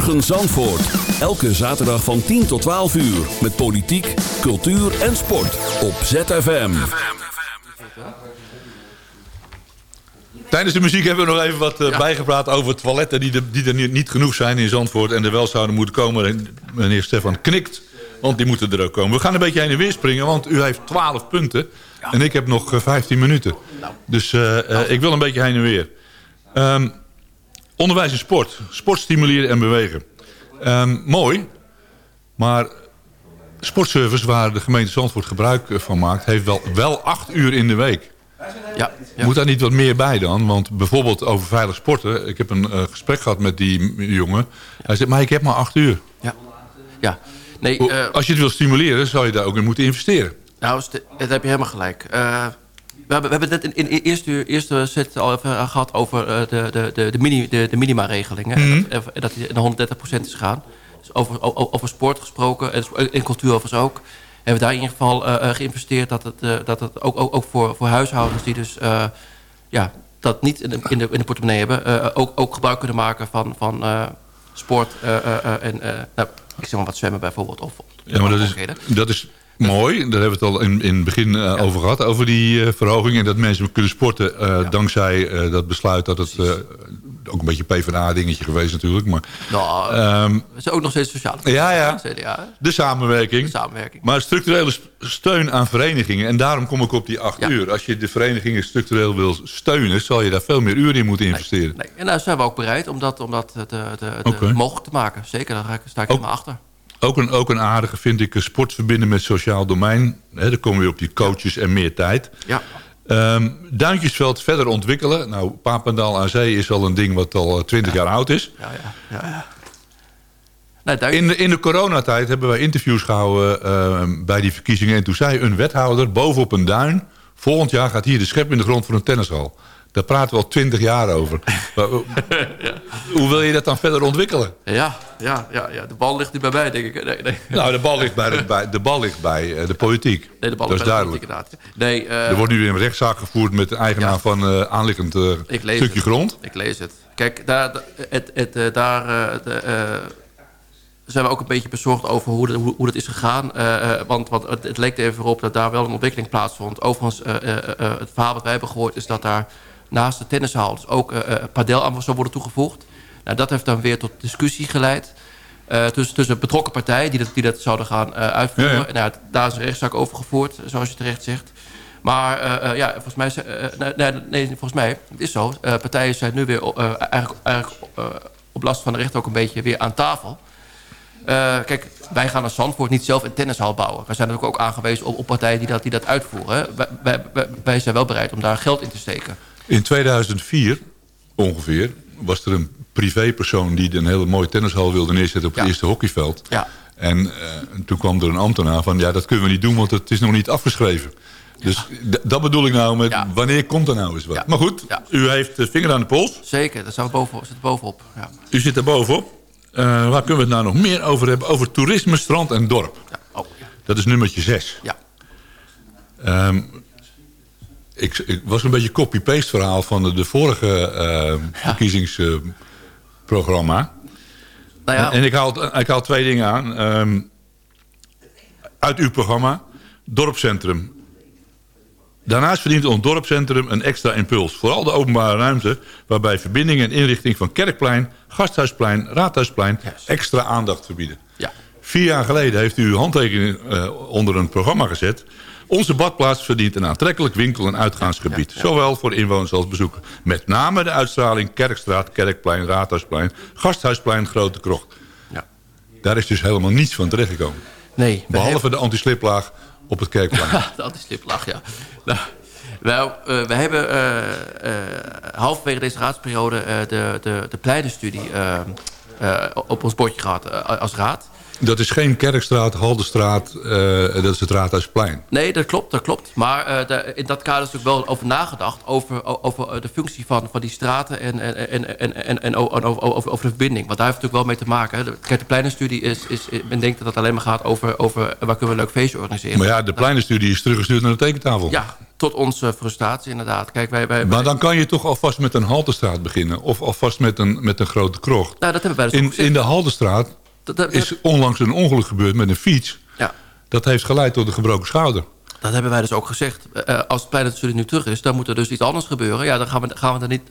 Goedemorgen Zandvoort. Elke zaterdag van 10 tot 12 uur. Met politiek, cultuur en sport. Op ZFM. Tijdens de muziek hebben we nog even wat eh, bijgepraat over toiletten die, er- die er niet, niet genoeg zijn in Zandvoort en er wel zouden moeten komen. En meneer Stefan knikt, want die moeten er ook komen. We gaan een beetje heen en weer springen, want u heeft 12 punten en ik heb nog eh, 15 minuten. Dus eh, eh, ik wil een beetje heen en weer. Ehm, onderwijs en sport. Sport stimuleren en bewegen. Ehm, mooi, maar sportservice waar de gemeente Zandvoort gebruik eh, van maakt... heeft wel, wel acht uur in de week. Ja, ja. Moet daar niet wat meer bij dan? Want bijvoorbeeld over veilig sporten. Ik heb een eh, gesprek gehad met die jongen. Hij zegt, maar ik heb maar acht uur. ja. ja. Nee, eh, Als je het wil stimuleren, zou je daar ook in moeten investeren. Nou, dat heb je helemaal gelijk. Eh, we, hebben, we hebben het net in, in de eerste, eerste set al even eh, gehad over eh, de, de, de, de, mini, de, de minima-regelingen. Mhm. En dat, die naar 130% is gaan. Dus over, o- over sport gesproken, en, en cultuur overigens ook. Hebben we daar in ieder geval eh, geïnvesteerd dat het, eh, dat het ook, ook, ook voor, voor huishoudens die dus eh, ja, dat niet in de, in de, in de portemonnee hebben, eh, ook, ook gebruik kunnen maken van, van eh, sport eh, eh, eh, en eh, nou, ik zeg maar wat zwemmen bijvoorbeeld. Of, Ja, maar dat is, dat is mooi. Daar hebben we het al in, in het begin eh, over gehad. Over die eh, verhoging. En dat mensen kunnen sporten eh, dankzij dat besluit dat het... ook een beetje PvdA-dingetje geweest natuurlijk. Maar, Nou, ehm, we zijn ook nog steeds sociaal. ja, ja. CDA. De samenwerking. De samenwerking. Maar structurele st- steun aan verenigingen. En daarom kom ik op die acht Ja. uur. Als je de verenigingen structureel wil steunen... zal je daar veel meer uren in moeten investeren. Nee. En daar zijn we ook bereid om dat, om dat te, te, te- Oké. mogelijk te maken. Zeker, daar sta ik Ook- helemaal achter. Ook een, ook een aardige vind ik eh, sport verbinden met sociaal domein. Hè, dan komen we op die coaches en meer tijd. Ja. Ehm, Duintjesveld verder ontwikkelen. Nou, Papendal aan Zee is al een ding wat al twintig jaar oud is. Ja, ja, ja. ja. Duik- In de, in de coronatijd hebben wij interviews gehouden ehm, bij die verkiezingen. En toen zei een wethouder bovenop een duin... volgend jaar gaat hier de schep in de grond voor een tennishal. Daar praten we al twintig jaar over. Maar, hoe- Hoe wil je dat dan verder ontwikkelen? Ja, ja, ja, ja, de bal ligt nu bij mij, denk ik. Nee, nee. Nou, de bal ligt bij de, bij, de, bal ligt bij eh, de politiek. Nee, de bal dat ligt is bij de duidelijk. politiek, inderdaad. Nee, eh, Er wordt nu weer een rechtszaak gevoerd met de eigenaar Ja. van eh aanliggend eh, Ik lees stukje het. grond. Ik lees het. Kijk, daar, het, het, eh, daar eh, de, eh, zijn we ook een beetje bezorgd over hoe, de, hoe, hoe dat is gegaan. Eh, eh, want want het, het leek er even op dat daar wel een ontwikkeling plaatsvond. Overigens, eh, eh, eh, het verhaal wat wij hebben gehoord... is dat daar naast de tennishal dus ook eh, padel aan zou worden toegevoegd. Nou, dat heeft dan weer tot discussie geleid. eh, tussen, tussen betrokken partijen die dat, die dat zouden gaan uitvoeren. Ja, nou, daar is een rechtszaak over gevoerd, zoals je terecht zegt. Maar ja, volgens mij, nee, nee, nee, volgens mij, het is zo. Partijen zijn nu weer eigenlijk, eigenlijk op last van de rechter ook een beetje weer aan tafel. Kijk, wij gaan als Zandvoort niet zelf een tennishal bouwen. Wij zijn natuurlijk ook aangewezen op, op partijen die dat, die dat uitvoeren. Wij- wij zijn wel bereid om daar geld in te steken. In 2004 ongeveer was er een privépersoon die een hele mooie tennishal wilde neerzetten op het Ja. eerste hockeyveld. Ja. En eh, toen kwam er een ambtenaar van, ja dat kunnen we niet doen, want het is nog niet afgeschreven. Dus dat bedoel ik nou met, wanneer komt er nou eens wat? Maar goed, u heeft de vinger aan de pols. Zeker, daar we bovenop, bovenop. Ja. U zit er bovenop. Eh, waar kunnen we het nou nog meer over hebben? Over toerisme, strand en dorp. Ja. Oh. Dat is nummertje 6. ja. Ehm, ik, ik was een beetje copy-paste verhaal van de, de vorige eh, verkiezingsprogramma. Nou ja, En ik haal, ik haal twee dingen aan. Ehm, uit uw programma, dorpscentrum. Daarnaast verdient ons dorpscentrum een extra impuls. Vooral de openbare ruimte, waarbij verbinding en inrichting van Kerkplein, Gasthuisplein, Raadhuisplein extra aandacht verbieden. ja. Vier jaar geleden heeft u uw handtekening eh, onder een programma gezet. Onze badplaats verdient een aantrekkelijk winkel- en uitgaansgebied. Zowel voor inwoners als bezoekers. Met name de uitstraling Kerkstraat, Kerkplein, Raadhuisplein, Gasthuisplein, Grote Krocht. ja. Daar is dus helemaal niets van terechtgekomen. Nee, Behalve de antisliplaag op het Kerkplein. de antisliplaag, ja. Nou, wel, eh, we hebben eh, eh, halverwege deze raadsperiode de, de, de pleinenstudie op ons bordje gehad eh, als raad. Dat is geen Kerkstraat, Haldenstraat, eh, dat is het Raadhuisplein. Nee, dat klopt, dat klopt. Maar eh, de- in dat kader is natuurlijk wel over nagedacht... over, over eh, de functie van, van die straten en, en, en, en, en, over, over, over de verbinding. Want daar heeft het natuurlijk wel mee te maken. hè. De- Kijk, de pleinenstudie is, is... Men denkt dat het alleen maar gaat over, over waar kunnen we een leuk feestje organiseren. Maar ja, de pleinenstudie is teruggestuurd naar de tekentafel. Ja, tot onze frustratie inderdaad. Kijk, wij... wij Maar dan kan je toch alvast met een Haltestraat beginnen. Of alvast met een, met een grote krocht. nou, dat hebben wij dus ook In, in de Haltestraat Dat- dat- is onlangs een ongeluk gebeurd met een fiets. Ja, Dat heeft geleid tot een gebroken schouder. dat hebben wij dus ook gezegd. Eh, als het pleinenstudie nu terug is, dan moet er dus iets anders gebeuren. Ja, dan gaan we, gaan we, er, niet,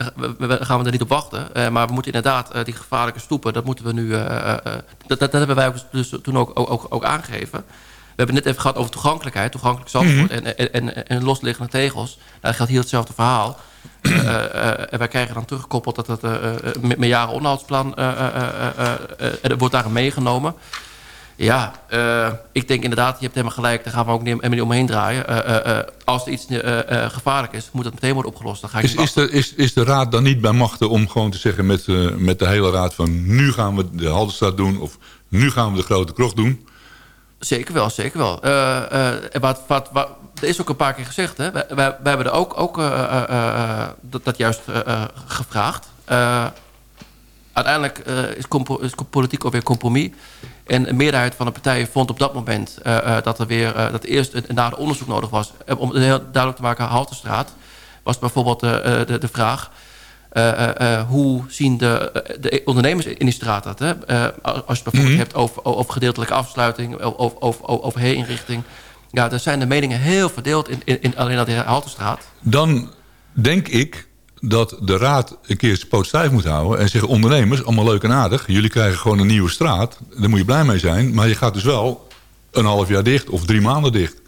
gaan we er niet op wachten. Eh, maar we moeten inderdaad eh, die gevaarlijke stoepen, dat moeten we nu... eh, eh, eh, dat, dat, dat hebben wij ook, dus toen ook, ook, ook, ook aangegeven. We hebben het net even gehad over toegankelijkheid. Toegankelijk Zandvoort en, en, en, en losliggende tegels. Nou, dat geldt hier hetzelfde verhaal. Eh, eh, en wij krijgen dan teruggekoppeld dat het eh, eh, met mijn jaren onderhoudsplan... eh, eh, eh, eh, eh, er wordt daarin meegenomen. Ja, eh, ik denk inderdaad, je hebt helemaal gelijk. Daar gaan we ook niet, helemaal niet omheen draaien. Eh, eh, eh, als er iets eh, eh, gevaarlijk is, moet dat meteen worden opgelost. Dan ga ik Is, is, de, is, is de raad dan niet bij machten om gewoon te zeggen met, eh, met de hele raad van... nu gaan we de Haldenstraat doen of nu gaan we de Grote Krocht doen? Zeker wel, zeker wel. En wat, wat, er is ook een paar keer gezegd, hè. Wij, hebben er ook, ook eh, dat, dat juist gevraagd. Uiteindelijk is, politiek ook weer compromis. En een meerderheid van de partijen vond op dat moment dat er weer dat eerst een, nader onderzoek nodig was. Om duidelijk te maken, Haltestraat was bijvoorbeeld de, de vraag. Eh, eh, eh, hoe zien de, de ondernemers in die straat dat? Hè? Als je het bijvoorbeeld hebt over, over gedeeltelijke afsluiting, over, over, over, herinrichting. Ja, daar zijn de meningen heel verdeeld in, in, in alleen al de Haltestraat. Dan denk ik dat de raad een keer zijn poot stijf moet houden... en zeggen ondernemers, allemaal leuk en aardig... jullie krijgen gewoon een nieuwe straat, daar moet je blij mee zijn... maar je gaat dus wel een half jaar dicht of drie maanden dicht.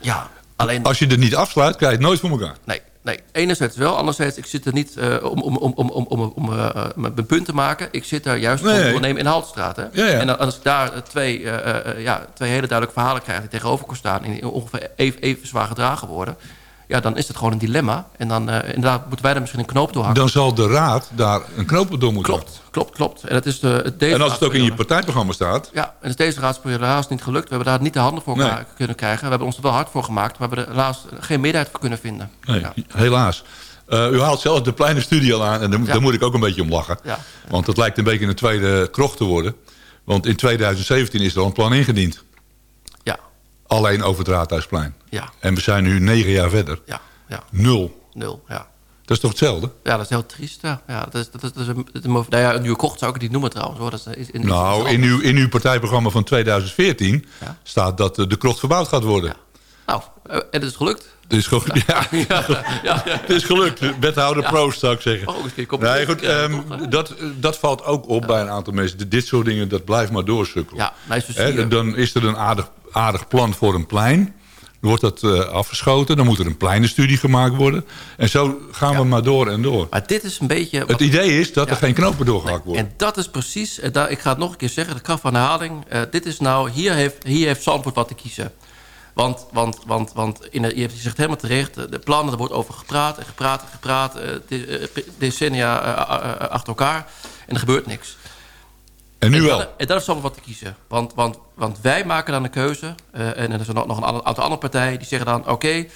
Ja, alleen... Als je het niet afsluit, krijg je het nooit voor elkaar. Nee, nee. Enerzijds wel. Anderzijds, ik zit er niet eh, om, om, om, om, om, om, om eh, mijn punt te maken. Ik zit daar juist Nee, ondernemen in de Haltestraat. Hè? Ja, ja. En als ik daar twee, ja, twee hele duidelijke verhalen krijg... die tegenover staan... en die ongeveer even, even zwaar gedragen worden... ja, dan is het gewoon een dilemma. En dan eh, inderdaad moeten wij er misschien een knoop door hakken. Dan zal de raad daar een knoop door moeten Klopt, klopt, klopt. En, dat is de, deze En als het ook in je partijprogramma staat... Ja, en is deze raadsperiode helaas niet gelukt. We hebben daar niet de handen voor Nee. kunnen krijgen. We hebben ons er wel hard voor gemaakt... maar we hebben er helaas geen meerderheid voor kunnen vinden. Nee, Ja. helaas. Eh, u haalt zelf de kleine studie al aan en daar, Ja. daar moet ik ook een beetje om lachen. Ja. Want het lijkt een beetje een tweede krocht te worden. Want in 2017 is er al een plan ingediend. Alleen over het Raadhuisplein. ja, En we zijn nu negen jaar verder. ja, ja. Nul. Nul, ja. Dat is toch hetzelfde? Ja, dat is heel triest. Ja, ja dat is, dat is, dat is een, een- nou ja, een nieuwe kocht zou ik het niet noemen trouwens. Hoor. Dat is, is, is- nou, in uw, in uw partijprogramma van 2014 Ja. staat dat eh, de krocht verbouwd gaat worden. Ja. Nou, eh, en het is gelukt. Het is, ge- ja, Ja, ja, het is gelukt. Wethouder proost, zou ik zeggen. Oh, Nee, goed, ehm, toch, dat, dat valt ook op bij een aantal mensen. Dit- soort dingen, dat blijft maar doorsukkelen. Ja, dan is er een aardig, aardig plan voor een plein. Dan wordt dat eh, afgeschoten. Dan moet er een pleinenstudie gemaakt worden. En zo gaan we maar door en door. Maar dit is een beetje... Het idee is dat er geen knopen doorgehakt worden. En dat is precies, daar, ik ga het nog een keer zeggen, de kracht van herhaling. eh, dit is nou, hier heeft, hier heeft Zandvoort wat te kiezen. Want, want, want, want in de, je zegt helemaal terecht, de plannen, er wordt over gepraat en gepraat en gepraat. eh, eh, decennia eh, achter elkaar en er gebeurt niks. En nu en wel. Dat, en dat is allemaal wat te kiezen. Want, want, want wij maken dan een keuze. en er zijn nog nog een aantal andere partijen die zeggen dan... oké,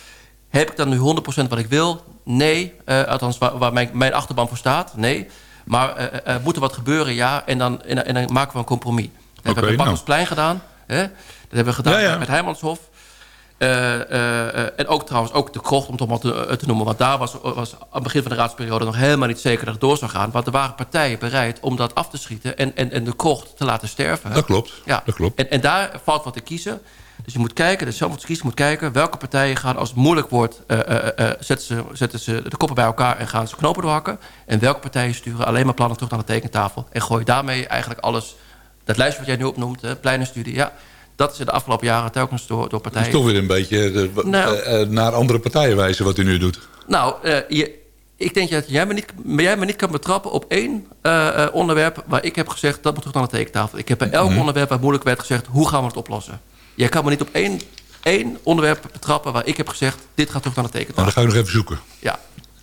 heb ik dan nu 100% wat ik wil? Nee. Althans, waar, waar mijn, mijn achterban voor staat? Nee. Maar moet er wat gebeuren? Ja. En dan, en, en dan maken we een compromis. Dat hebben we met nou. Bakkersplein gedaan. Hè? Dat hebben we gedaan Ja, ja. met Heimanshof. Eh, eh, eh, en ook trouwens ook de krocht, om het maar te, te noemen. Want daar was, was aan het begin van de raadsperiode nog helemaal niet zeker dat het door zou gaan. Want er waren partijen bereid om dat af te schieten... en, en, en de krocht te laten sterven. Dat klopt. Ja. Dat klopt. En, en daar valt wat te kiezen. Dus je moet kijken, de Zandvoortse moet kijken... welke partijen gaan als het moeilijk wordt... zetten, ze, zetten ze de koppen bij elkaar en gaan ze knopen doorhakken. En welke partijen sturen alleen maar plannen terug naar de tekentafel... en gooien daarmee eigenlijk alles... dat lijstje wat jij nu opnoemt, hè, pleinenstudie... ja, dat is in de afgelopen jaren telkens door, door partijen... is toch weer een beetje de- w- Nou. eh, eh, naar andere partijen wijzen wat u nu doet. Nou, eh, je, ik denk dat jij me, niet, jij me niet kan betrappen op één eh, eh, onderwerp... waar ik heb gezegd, dat moet terug naar de tekentafel. Ik heb bij elk Mhm. onderwerp waar moeilijk werd gezegd... hoe gaan we het oplossen? Jij kan me niet op één, één onderwerp betrappen waar ik heb gezegd... dit gaat terug naar de Nou, tekentafel. dan ga ik nog even zoeken. Ja.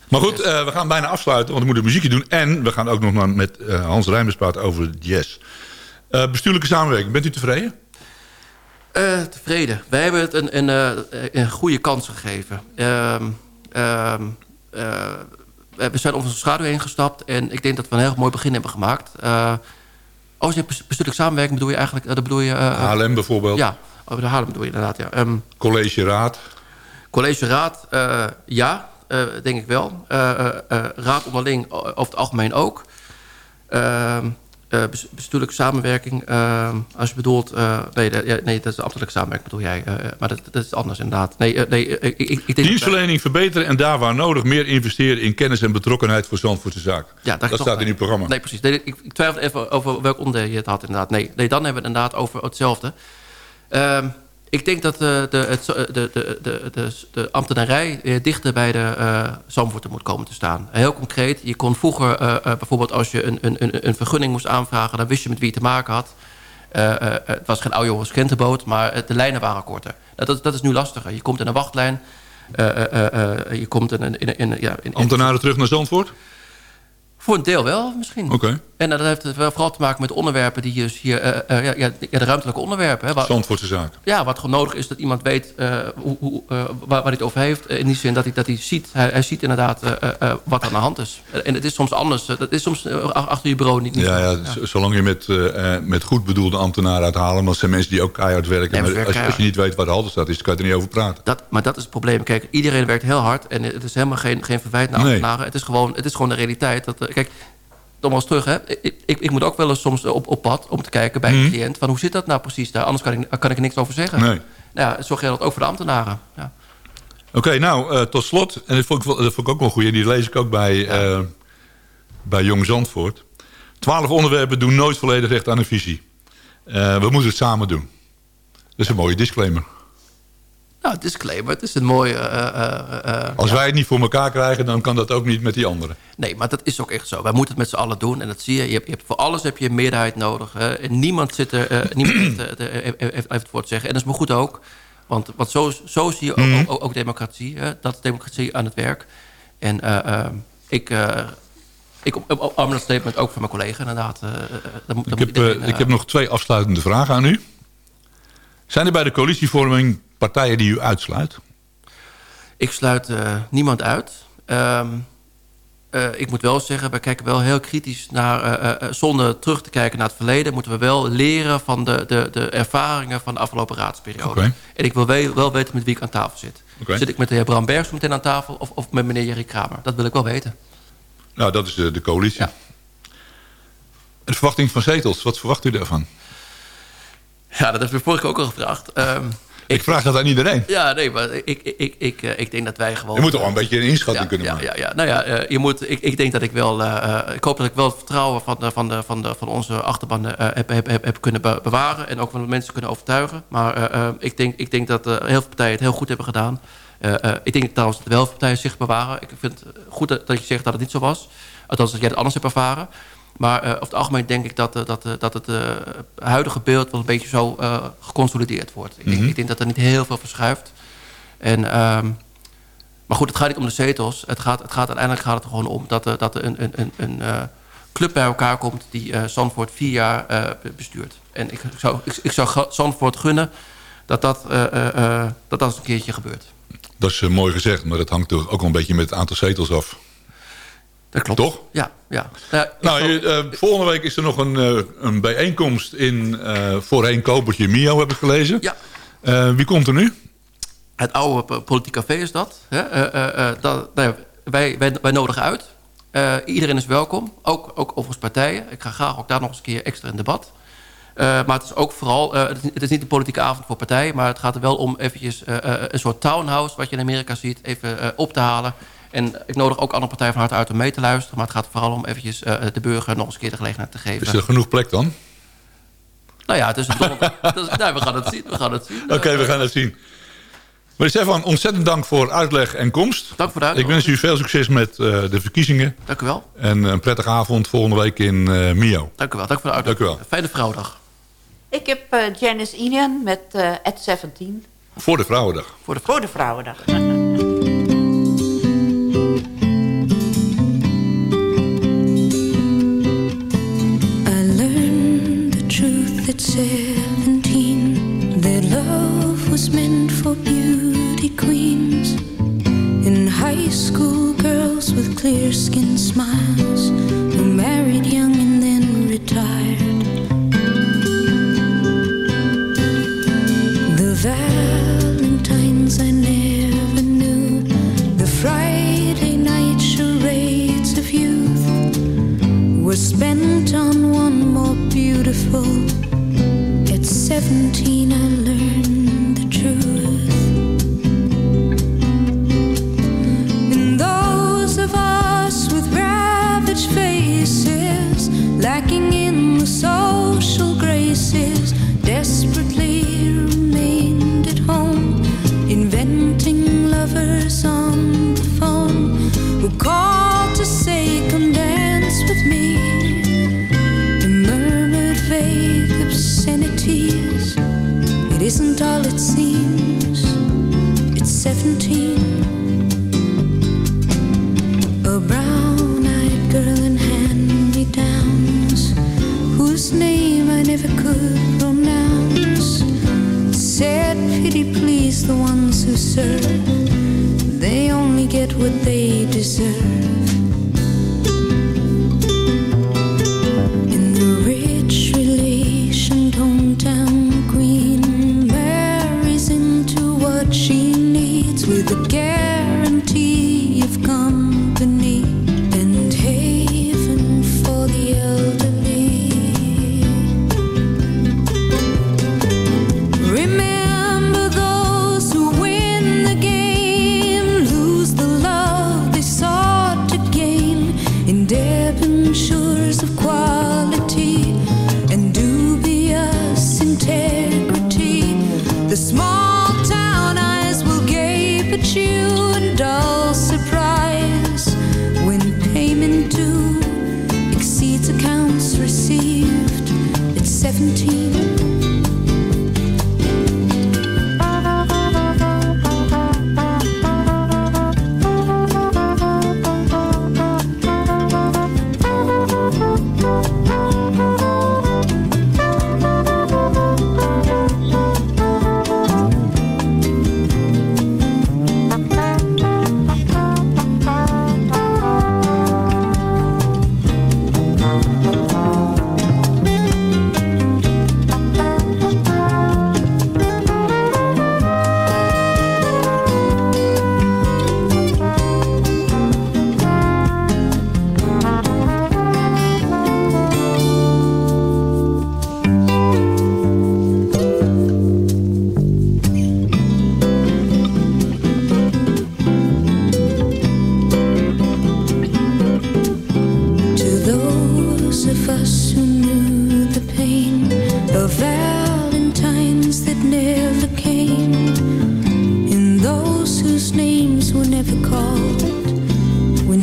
Maar goed, eh, we gaan bijna afsluiten, want we moeten muziekje doen. En we gaan ook nog maar met eh, Hans Rijmers praten over jazz. Eh, bestuurlijke samenwerking, bent u tevreden? Eh, tevreden. Wij hebben het een, een, eh, een goede kans gegeven. Ehm, ehm, eh, we zijn over onze schaduw heen gestapt... en ik denk dat we een heel mooi begin hebben gemaakt. Oh, je hebt bes- bestuurlijke samenwerking bedoel je eigenlijk... dat bedoel je... HLM bijvoorbeeld, Ja, oh, de Haarlem bedoel je inderdaad, ja. Ehm, college raad. college raad, ja, denk ik wel. Raad onderling over het algemeen ook. Ehm, eh, bes- bestuurlijke samenwerking, ehm, als je bedoelt... eh, nee, nee, dat is ambtelijke samenwerking bedoel jij. eh, maar dat, dat is anders inderdaad. Nee, eh, nee eh, ik, ik, ik denk dat- Dienstverlening verbeteren en daar waar nodig meer investeren in kennis en betrokkenheid voor Zandvoortse zaken. Ja, dat toch staat in uw programma. Nee, precies. Nee, ik, ik twijfel even over welk onderdeel je het had inderdaad. Nee, nee dan hebben we het inderdaad over hetzelfde. Ehm, ik denk dat eh, de, het, de, de, de, de, ambtenarij eh, dichter bij de uh, Zandvoorten moet komen te staan. Heel concreet, je kon vroeger eh, eh, bijvoorbeeld als je een, een, een, vergunning moest aanvragen... dan wist je met wie je te maken had. Eh, eh, het was geen oude jongens krentenboot, maar eh, de lijnen waren korter. Dat, dat is nu lastiger. Je komt in een wachtlijn... eh, eh, eh, eh, je komt in een... In, ja, in, Ambtenaren terug naar Zandvoort? Voor een deel wel, misschien. Oké. En dat heeft vooral te maken met onderwerpen die dus hier... eh, ja, ja, de ruimtelijke onderwerpen. Hè, Zandvoortse zaken. ja, wat gewoon nodig is dat iemand weet eh, hoe, hoe, waar, waar hij het over heeft. In die zin dat hij, dat hij ziet, hij, hij ziet inderdaad wat er aan de hand is. En het is soms anders. Dat is soms ach- achter je bureau niet. niet Ja, ja, zolang je met, met goed bedoelde ambtenaren uithalen... want dat zijn mensen die ook keihard werken. Maar werken als, als je niet weet waar de halte staat is, dan kan je er niet over praten. Dat, maar dat is het probleem. Kijk, iedereen werkt heel hard. En het is helemaal geen, geen verwijt naar Nee. ambtenaren. Het is gewoon, het is gewoon de realiteit. Dat, kijk, nogmaals terug. Hè. Ik, ik, ik moet ook wel eens soms op, op pad om te kijken bij een cliënt. Van hoe zit dat nou precies daar? Anders kan ik, kan ik er niks over zeggen. Nee. Nou ja, zo geldt het ook voor de ambtenaren. Ja. Oké, nou, eh, tot slot. En dat vond, ik, wel- dat vond ik ook wel goed. En die lees ik ook bij, eh, bij Jong Zandvoort. Twaalf onderwerpen doen nooit volledig recht aan een visie. Eh, we moeten het samen doen. Dat is een mooie disclaimer. Nou, disclaimer. Het is een mooie... eh, eh, eh, Als wij het niet voor elkaar krijgen, dan kan dat ook niet met die anderen. Nee, maar dat is ook echt zo. Wij moeten het met z'n allen doen. En dat zie je. je, hebt, je hebt, voor alles heb je een meerderheid nodig. Hè. En niemand, zit er, niemand heeft, heeft, het woord zeggen. En dat is maar goed ook. Want, want zo, zo zie je ook, ook, ook, ook democratie. Hè. Dat is democratie aan het werk. En ik... ik omarm dat statement ook van mijn collega, inderdaad. Dat moet- dat Ik heb, ik heb nog twee afsluitende vragen aan u. Zijn er bij de coalitievorming partijen die u uitsluit? Ik sluit eh, niemand uit. Ehm, eh, ik moet wel zeggen, wij kijken wel heel kritisch naar... eh, zonder terug te kijken naar het verleden... moeten we wel leren van de, de, de ervaringen van de afgelopen raadsperiode. En ik wil we- wel weten met wie ik aan tafel zit. Zit ik met de heer Bram Bergs meteen aan tafel... Of, of met meneer Jerry Kramer? Dat wil ik wel weten. Nou, dat is de, de coalitie. Ja. De verwachting van zetels, wat verwacht u daarvan? Ja, dat heb ik vorige ook al gevraagd. Ehm, Ik vraag dat aan iedereen. ja, nee, maar ik, ik, ik, ik, eh, ik denk dat wij gewoon... Je moet toch wel een beetje een inschatting ja, kunnen ja, maken. ja, ja. Nou ja, eh, je moet, ik, ik denk dat ik wel... eh, ik hoop dat ik wel het vertrouwen van, de, van, de, van, de, van onze achterban heb, heb, heb, heb kunnen be- bewaren. En ook van de mensen kunnen overtuigen. Maar ik, denk, ik denk dat heel veel partijen het heel goed hebben gedaan. Ik denk trouwens dat wel veel partijen zich bewaren. Ik vind het goed dat, dat je zegt dat het niet zo was. Althans, dat jij het anders hebt ervaren. Maar eh, over het algemeen denk ik dat, eh, dat, eh, dat het huidige beeld wel een beetje zo geconsolideerd wordt. Ik, denk, ik denk dat er niet heel veel verschuift. En, ehm, maar goed, het gaat niet om de zetels. Het gaat, het gaat, uiteindelijk gaat het er gewoon om dat, er- dat er een, een, club bij elkaar komt... die Zandvoort vier jaar be- bestuurt. En ik zou, ik, ik zou Zandvoort gunnen dat dat, dat dat eens een keertje gebeurt. Dat is mooi gezegd, maar dat hangt toch ook wel een beetje met het aantal zetels af. Dat klopt. Toch? Ja, ja. Nou, Nou, je- eh, volgende week is er nog een, eh, een bijeenkomst in eh voorheen Kopertje Mio, heb ik gelezen. Ja. Wie komt er nu? Het oude po- politiek café is dat. Hè? Dat nou ja, wij, wij, wij nodigen uit. Iedereen is welkom, ook, ook overigens partijen. Ik ga graag ook daar nog eens een keer extra in debat. Maar het is ook vooral, het, is, het is niet een politieke avond voor partijen... maar het gaat er wel om eventjes een soort townhouse... wat je in Amerika ziet, even op te halen. En ik nodig ook andere partijen van harte uit om mee te luisteren... maar het gaat vooral om eventjes eh, de burger nog eens een keer de gelegenheid te geven. Is er genoeg plek dan? Nou ja, het is een is- nou, we gaan het zien. We gaan het zien. Oké, we gaan het zien. Maar Stefan, ontzettend dank voor uitleg en komst. Dank voor de Ik wens u veel succes met eh, de verkiezingen. Dank u wel. En een prettige avond volgende week in eh, Mio. Dank u wel. Dank voor de Dank u wel. Fijne vrouwendag. Ik heb eh, Janice Ian met eh At 17 Voor de Vrouwendag. Voor de voor de Vrouwendag. 17 Their love was meant for beauty queens. And high school girls with clear skin smiles Who married young and then retired. The valentines I never knew The Friday night charades of youth Were spent on one more beautiful at 17, I learned the truth. And those of us with ravaged faces, lacking in the social graces, desperately remained at home, inventing lovers on the phone who called to say, isn't all it seems, it's 17. A brown eyed girl in hand me downs, whose name I never could pronounce. Said, Pity please the ones who serve,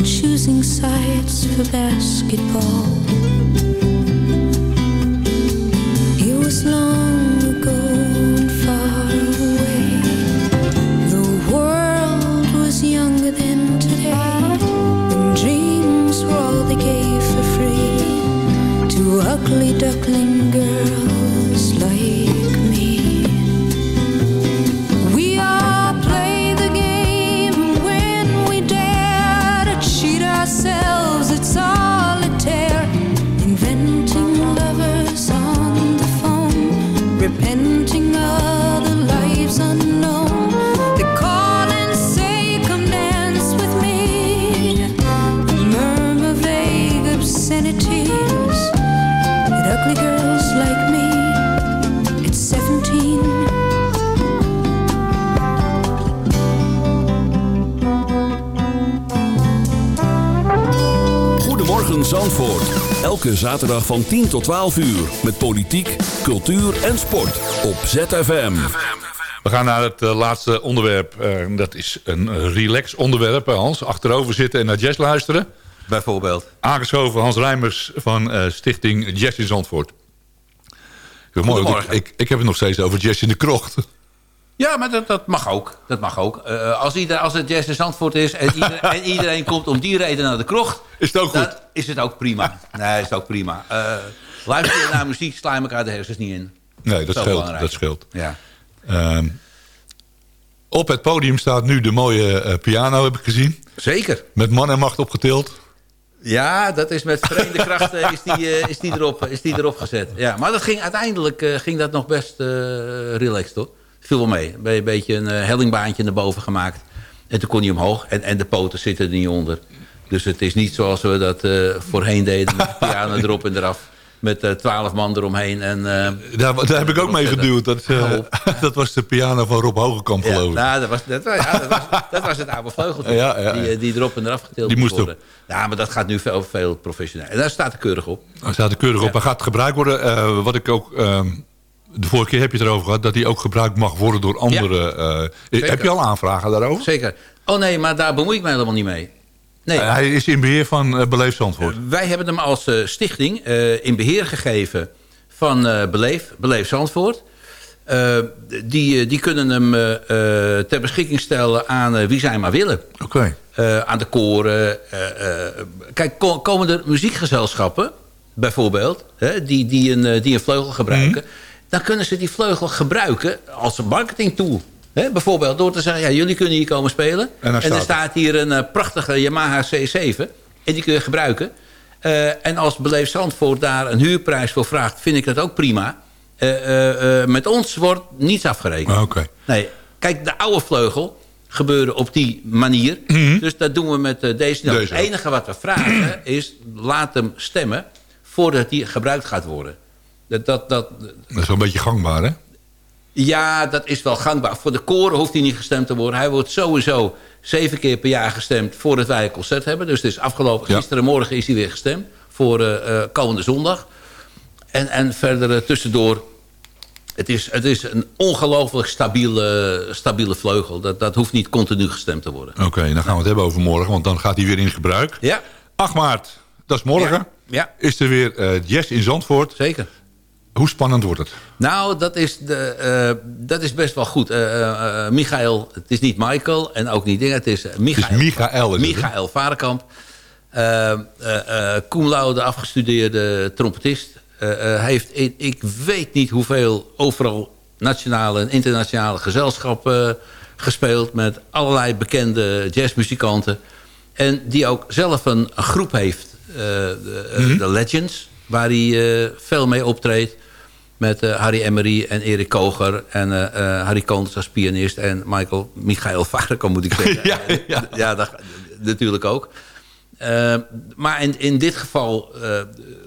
and choosing sides for basketball. It was long ago and far away. The world was younger than today, and dreams were all they gave for free to ugly duckling Elke zaterdag van 10 tot 12 uur. Met politiek, cultuur en sport. Op ZFM. We gaan naar het eh, laatste onderwerp. Eh, dat is een relax onderwerp, hè, Hans. Achterover zitten en naar jazz luisteren. Bijvoorbeeld. Aangeschoven Hans Rijmers van eh, Stichting Jazz in Zandvoort. Goedemorgen. Goedemorgen. Ik, ik, ik heb het nog steeds over jazz in de krocht. Ja, maar dat, dat mag ook. Dat mag ook. Eh, als, ieder, als het Jazz in Zandvoort is en, ieder- en iedereen komt om die reden naar de krocht... Is het ook goed? Is het ook prima. Nee, is het ook prima. Eh luister naar muziek, sla je elkaar de hersens niet in. Nee, dat scheelt. belangrijk. Dat scheelt. Ja. Ehm, op het podium staat nu de mooie eh, piano, heb ik gezien. Zeker. Met man en macht opgetild. Ja, dat is met vreemde krachten is die, eh, is die, erop, is die erop gezet. Ja, maar dat ging, uiteindelijk eh, ging dat nog best eh relaxed hoor. Viel wel mee. Een be- beetje een eh, hellingbaantje naar boven gemaakt. En toen kon hij omhoog. En, en de poten zitten er niet onder. Dus het is niet zoals we dat eh, voorheen deden. Met de piano erop en eraf. Met eh, twaalf man eromheen. En, Daar, daar heb ik ook mee geduwd. Dat, dat was de piano van Rob Hogekamp, ja, geloof ik. nou, dat, was, dat, ja, dat, was, dat was het oude vleugeltje. Ja, Die, die erop en eraf getild Die moest worden. Ja, maar dat gaat nu veel, veel professioneel. En daar staat er keurig op. Hij staat er keurig op. Hij gaat gebruikt worden. wat ik ook... ehm, de vorige keer heb je het erover gehad... dat hij ook gebruikt mag worden door andere... eh, heb je al aanvragen daarover? Zeker. Oh nee, maar daar bemoei ik me helemaal niet mee. Nee. Eh, hij is in beheer van uh, Beleef Zandvoort. Wij hebben hem als eh, stichting eh, in beheer gegeven van eh, Beleef, Beleef Zandvoort. Eh, die, eh, die kunnen hem eh, eh, ter beschikking stellen aan eh, wie zij maar willen. Oké. Eh, aan de koren. eh, eh, kijk, ko- komen er muziekgezelschappen, bijvoorbeeld, hè, die, die, een, eh, die een vleugel gebruiken. Dan kunnen ze die vleugel gebruiken als een marketingtool. Bijvoorbeeld door te zeggen, ja, jullie kunnen hier komen spelen. En daar dan staat staat hier een eh, prachtige Yamaha C7. En die kun je gebruiken. Eh, en als Beleef Zandvoort daar een huurprijs voor vraagt... vind ik dat ook prima. Eh, met ons wordt niets afgerekend. Ah, Oké. Nee, kijk, de oude vleugel gebeurde op die manier. Dus dat doen we met deze. Mhm. Het enige wat we vragen is... laat hem stemmen voordat die gebruikt gaat worden. Dat, dat, dat, Dat is wel een beetje gangbaar, hè? ja, dat is wel gangbaar. Voor de koren hoeft hij niet gestemd te worden. Hij wordt sowieso zeven keer per jaar gestemd voordat wij een concert hebben. Dus het is afgelopen Ja. gisterenmorgen is hij weer gestemd voor eh, eh, komende zondag. En, en verder eh, tussendoor. Het is, het is een ongelooflijk stabiele, stabiele vleugel. Dat, dat hoeft niet continu gestemd te worden. Oké, dan gaan we het hebben over morgen, want dan gaat hij weer in gebruik. Ja, 8 maart, dat is morgen, Ja. Ja. is er weer eh jazz in Zandvoort. zeker. Hoe spannend wordt het? Nou, dat is, de, eh, dat is best wel goed. Eh, eh, Michael, het is niet Michael en ook niet dingen. Het is Michael. Het is Michael, is het? Michael Varenkamp. Cum laude afgestudeerde trompetist. Heeft, in, ik weet niet hoeveel overal nationale en internationale gezelschappen gespeeld. Met allerlei bekende jazzmuzikanten. En die ook zelf een, groep heeft. de, eh, de Legends. Waar hij veel mee optreedt. Met eh, Harry Emery en Erik Koger. En eh, eh, Harry Konders als pianist. En Michael, Michael Varenkamp moet ik zeggen. Ja, ja. ja dat, natuurlijk ook. Maar in, in dit geval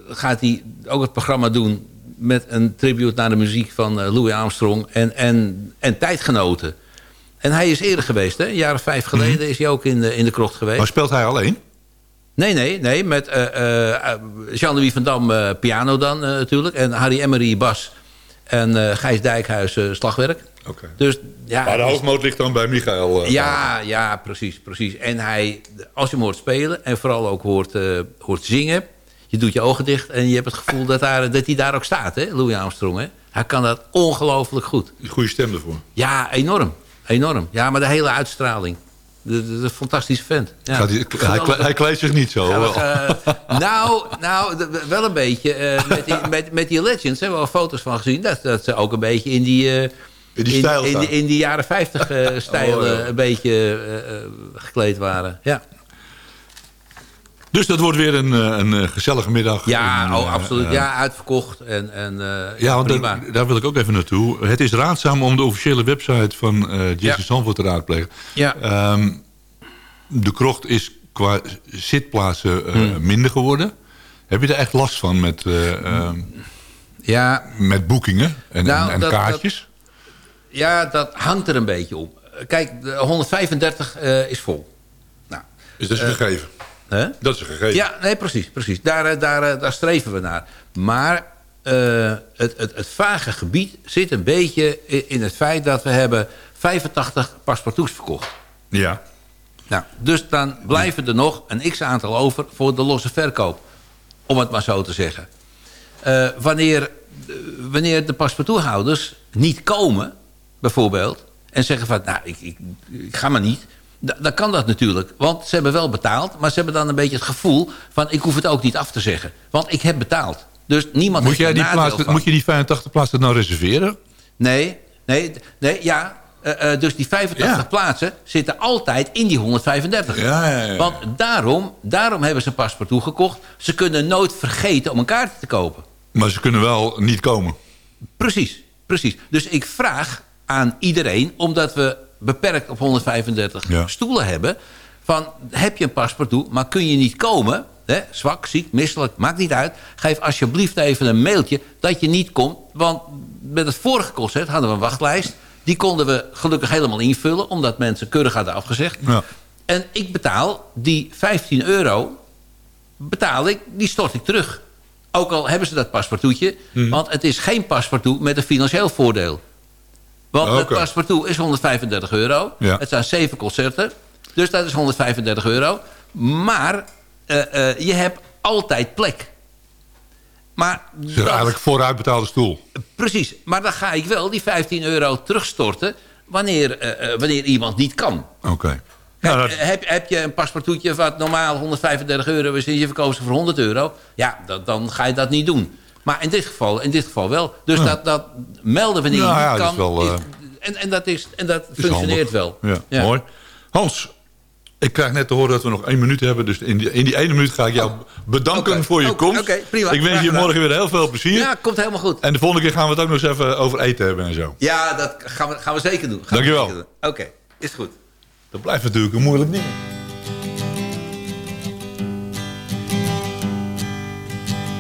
gaat hij ook het programma doen... met een tribute naar de muziek van Louis Armstrong en, en, en tijdgenoten. En hij is eerder geweest, hè? Een jaar of vijf geleden is hij ook in de, in de krocht geweest. Maar speelt hij alleen? Nee, nee, nee. Met eh, eh, Jean-Louis van Dam piano dan natuurlijk. En Harry Emery bas. En Gijs Dijkhuis slagwerk. Oké. Dus, ja, Maar de dus- hoofdmoot ligt dan bij Michael. ja, ja, precies, precies. En hij, als je hem hoort spelen en vooral ook hoort, hoort zingen... je doet je ogen dicht en je hebt het gevoel dat, daar, dat hij daar ook staat, hè, Louis Armstrong. Hè? Hij kan dat ongelooflijk goed. Goede stem ervoor. Ja, enorm. Enorm. Ja, maar de hele uitstraling. De fantastische vent. Ja. Gaat hij, hij, kle- hij kleedt zich niet zo. Eh, nou, nou, wel een beetje. eh, met, die, met, met die Legends hebben we al foto's van gezien. Dat, dat ze ook een beetje in die... eh, In die in, die jaren 50 eh, stijl Oh, ja. een beetje gekleed waren. Ja, Dus dat wordt weer een, eh, een eh, gezellige middag. ja En, oh, eh, absoluut. ja, uitverkocht. En, en, Ja, want prima. daar, daar wil ik ook even naartoe. Het is raadzaam om de officiële website van eh Jesse. Zandvoort te raadplegen. Ja. Ehm, de krocht is qua zitplaatsen Hmm. minder geworden. Heb je er echt last van met, eh, ehm, ja, met boekingen en, Nou, en, en dat- kaartjes? ja, dat hangt er een beetje op. Kijk, de 135 eh, is vol. Nou, Dus dat is een gegeven. Hè? Dat is een gegeven. Ja, nee, precies. precies. Daar, eh, daar, eh, daar streven we naar. Maar eh, het, het, het vage gebied zit een beetje in het feit dat we hebben 85 paspartouts verkocht. Ja. Nou, dus dan blijven er nog een x-aantal over voor de losse verkoop. Om het maar zo te zeggen. Wanneer, wanneer de paspartouthouders niet komen, bijvoorbeeld... en zeggen van, nou, ik, ik, ik ga maar niet... da- dan kan dat natuurlijk. Want ze hebben wel betaald... maar ze hebben dan een beetje het gevoel van... ik hoef het ook niet af te zeggen. Want ik heb betaald. Dus niemand Moet, heeft jij die plaats, van. moet je die 85 plaatsen nou reserveren? Nee, nee, nee ja. eh, eh, dus die 85 Ja. plaatsen zitten altijd in die 135. Ja, ja, ja. Want daarom, daarom hebben ze paspartout gekocht. Ze kunnen nooit vergeten om een kaart te kopen. Maar ze kunnen wel niet komen. Precies, precies. Dus ik vraag aan iedereen, omdat we beperkt op 135 Ja. stoelen hebben... van heb je een paspartout, maar kun je niet komen... Hè, zwak, ziek, misselijk, maakt niet uit... geef alsjeblieft even een mailtje dat je niet komt. Want met het vorige concert hadden we een wachtlijst... die konden we gelukkig helemaal invullen... omdat mensen keurig hadden afgezegd. Ja. En ik betaal die 15 euro, betaal ik, die stort ik terug. Ook al hebben ze dat paspartoutje. Mhm. Want het is geen paspartout met een financieel voordeel. Want het paspartout is 135 euro. Ja. Het zijn zeven concerten. Dus dat is 135 euro. Maar eh, eh, je hebt altijd plek. Maar Dus dat- eigenlijk vooruitbetaalde stoel. Precies, maar dan ga ik wel die 15 euro terugstorten... wanneer, eh, wanneer iemand niet kan. Oké. Nou, Heb, dat, heb, heb je een paspartoutje wat normaal 135 euro is... en je verkoopt ze voor 100 euro... ja, dan ga je dat niet doen. Maar in dit geval, in dit geval wel. Dus Ja. dat, dat melden wanneer je Nou niet ja, kan... is wel, eh, en, en dat, is, en dat is functioneert handig. wel. Ja, mooi. Hans, ik krijg net te horen dat we nog één minuut hebben. Dus in die, in die ene minuut ga ik jou bedanken Oh, Oké. voor je komst. prima. Ik wens je morgen weer heel veel plezier. Ja, komt helemaal goed. En de volgende keer gaan we het ook nog eens even over eten hebben en zo. Ja, dat gaan we, gaan we zeker doen. Gaan we Dankjewel. Oké, is goed. Dat blijft natuurlijk een moeilijk ding.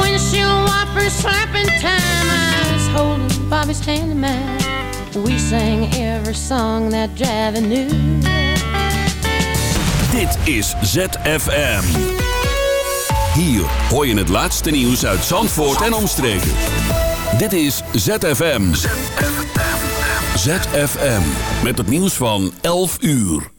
Windshield wipers slapping time. I was holding Bobby's hand in mine. We sang every song that Javi knew. Dit is ZFM. Hier hoor je het laatste nieuws uit Zandvoort en omstreken. Dit is ZFM. ZFM. Met het nieuws van 11 uur.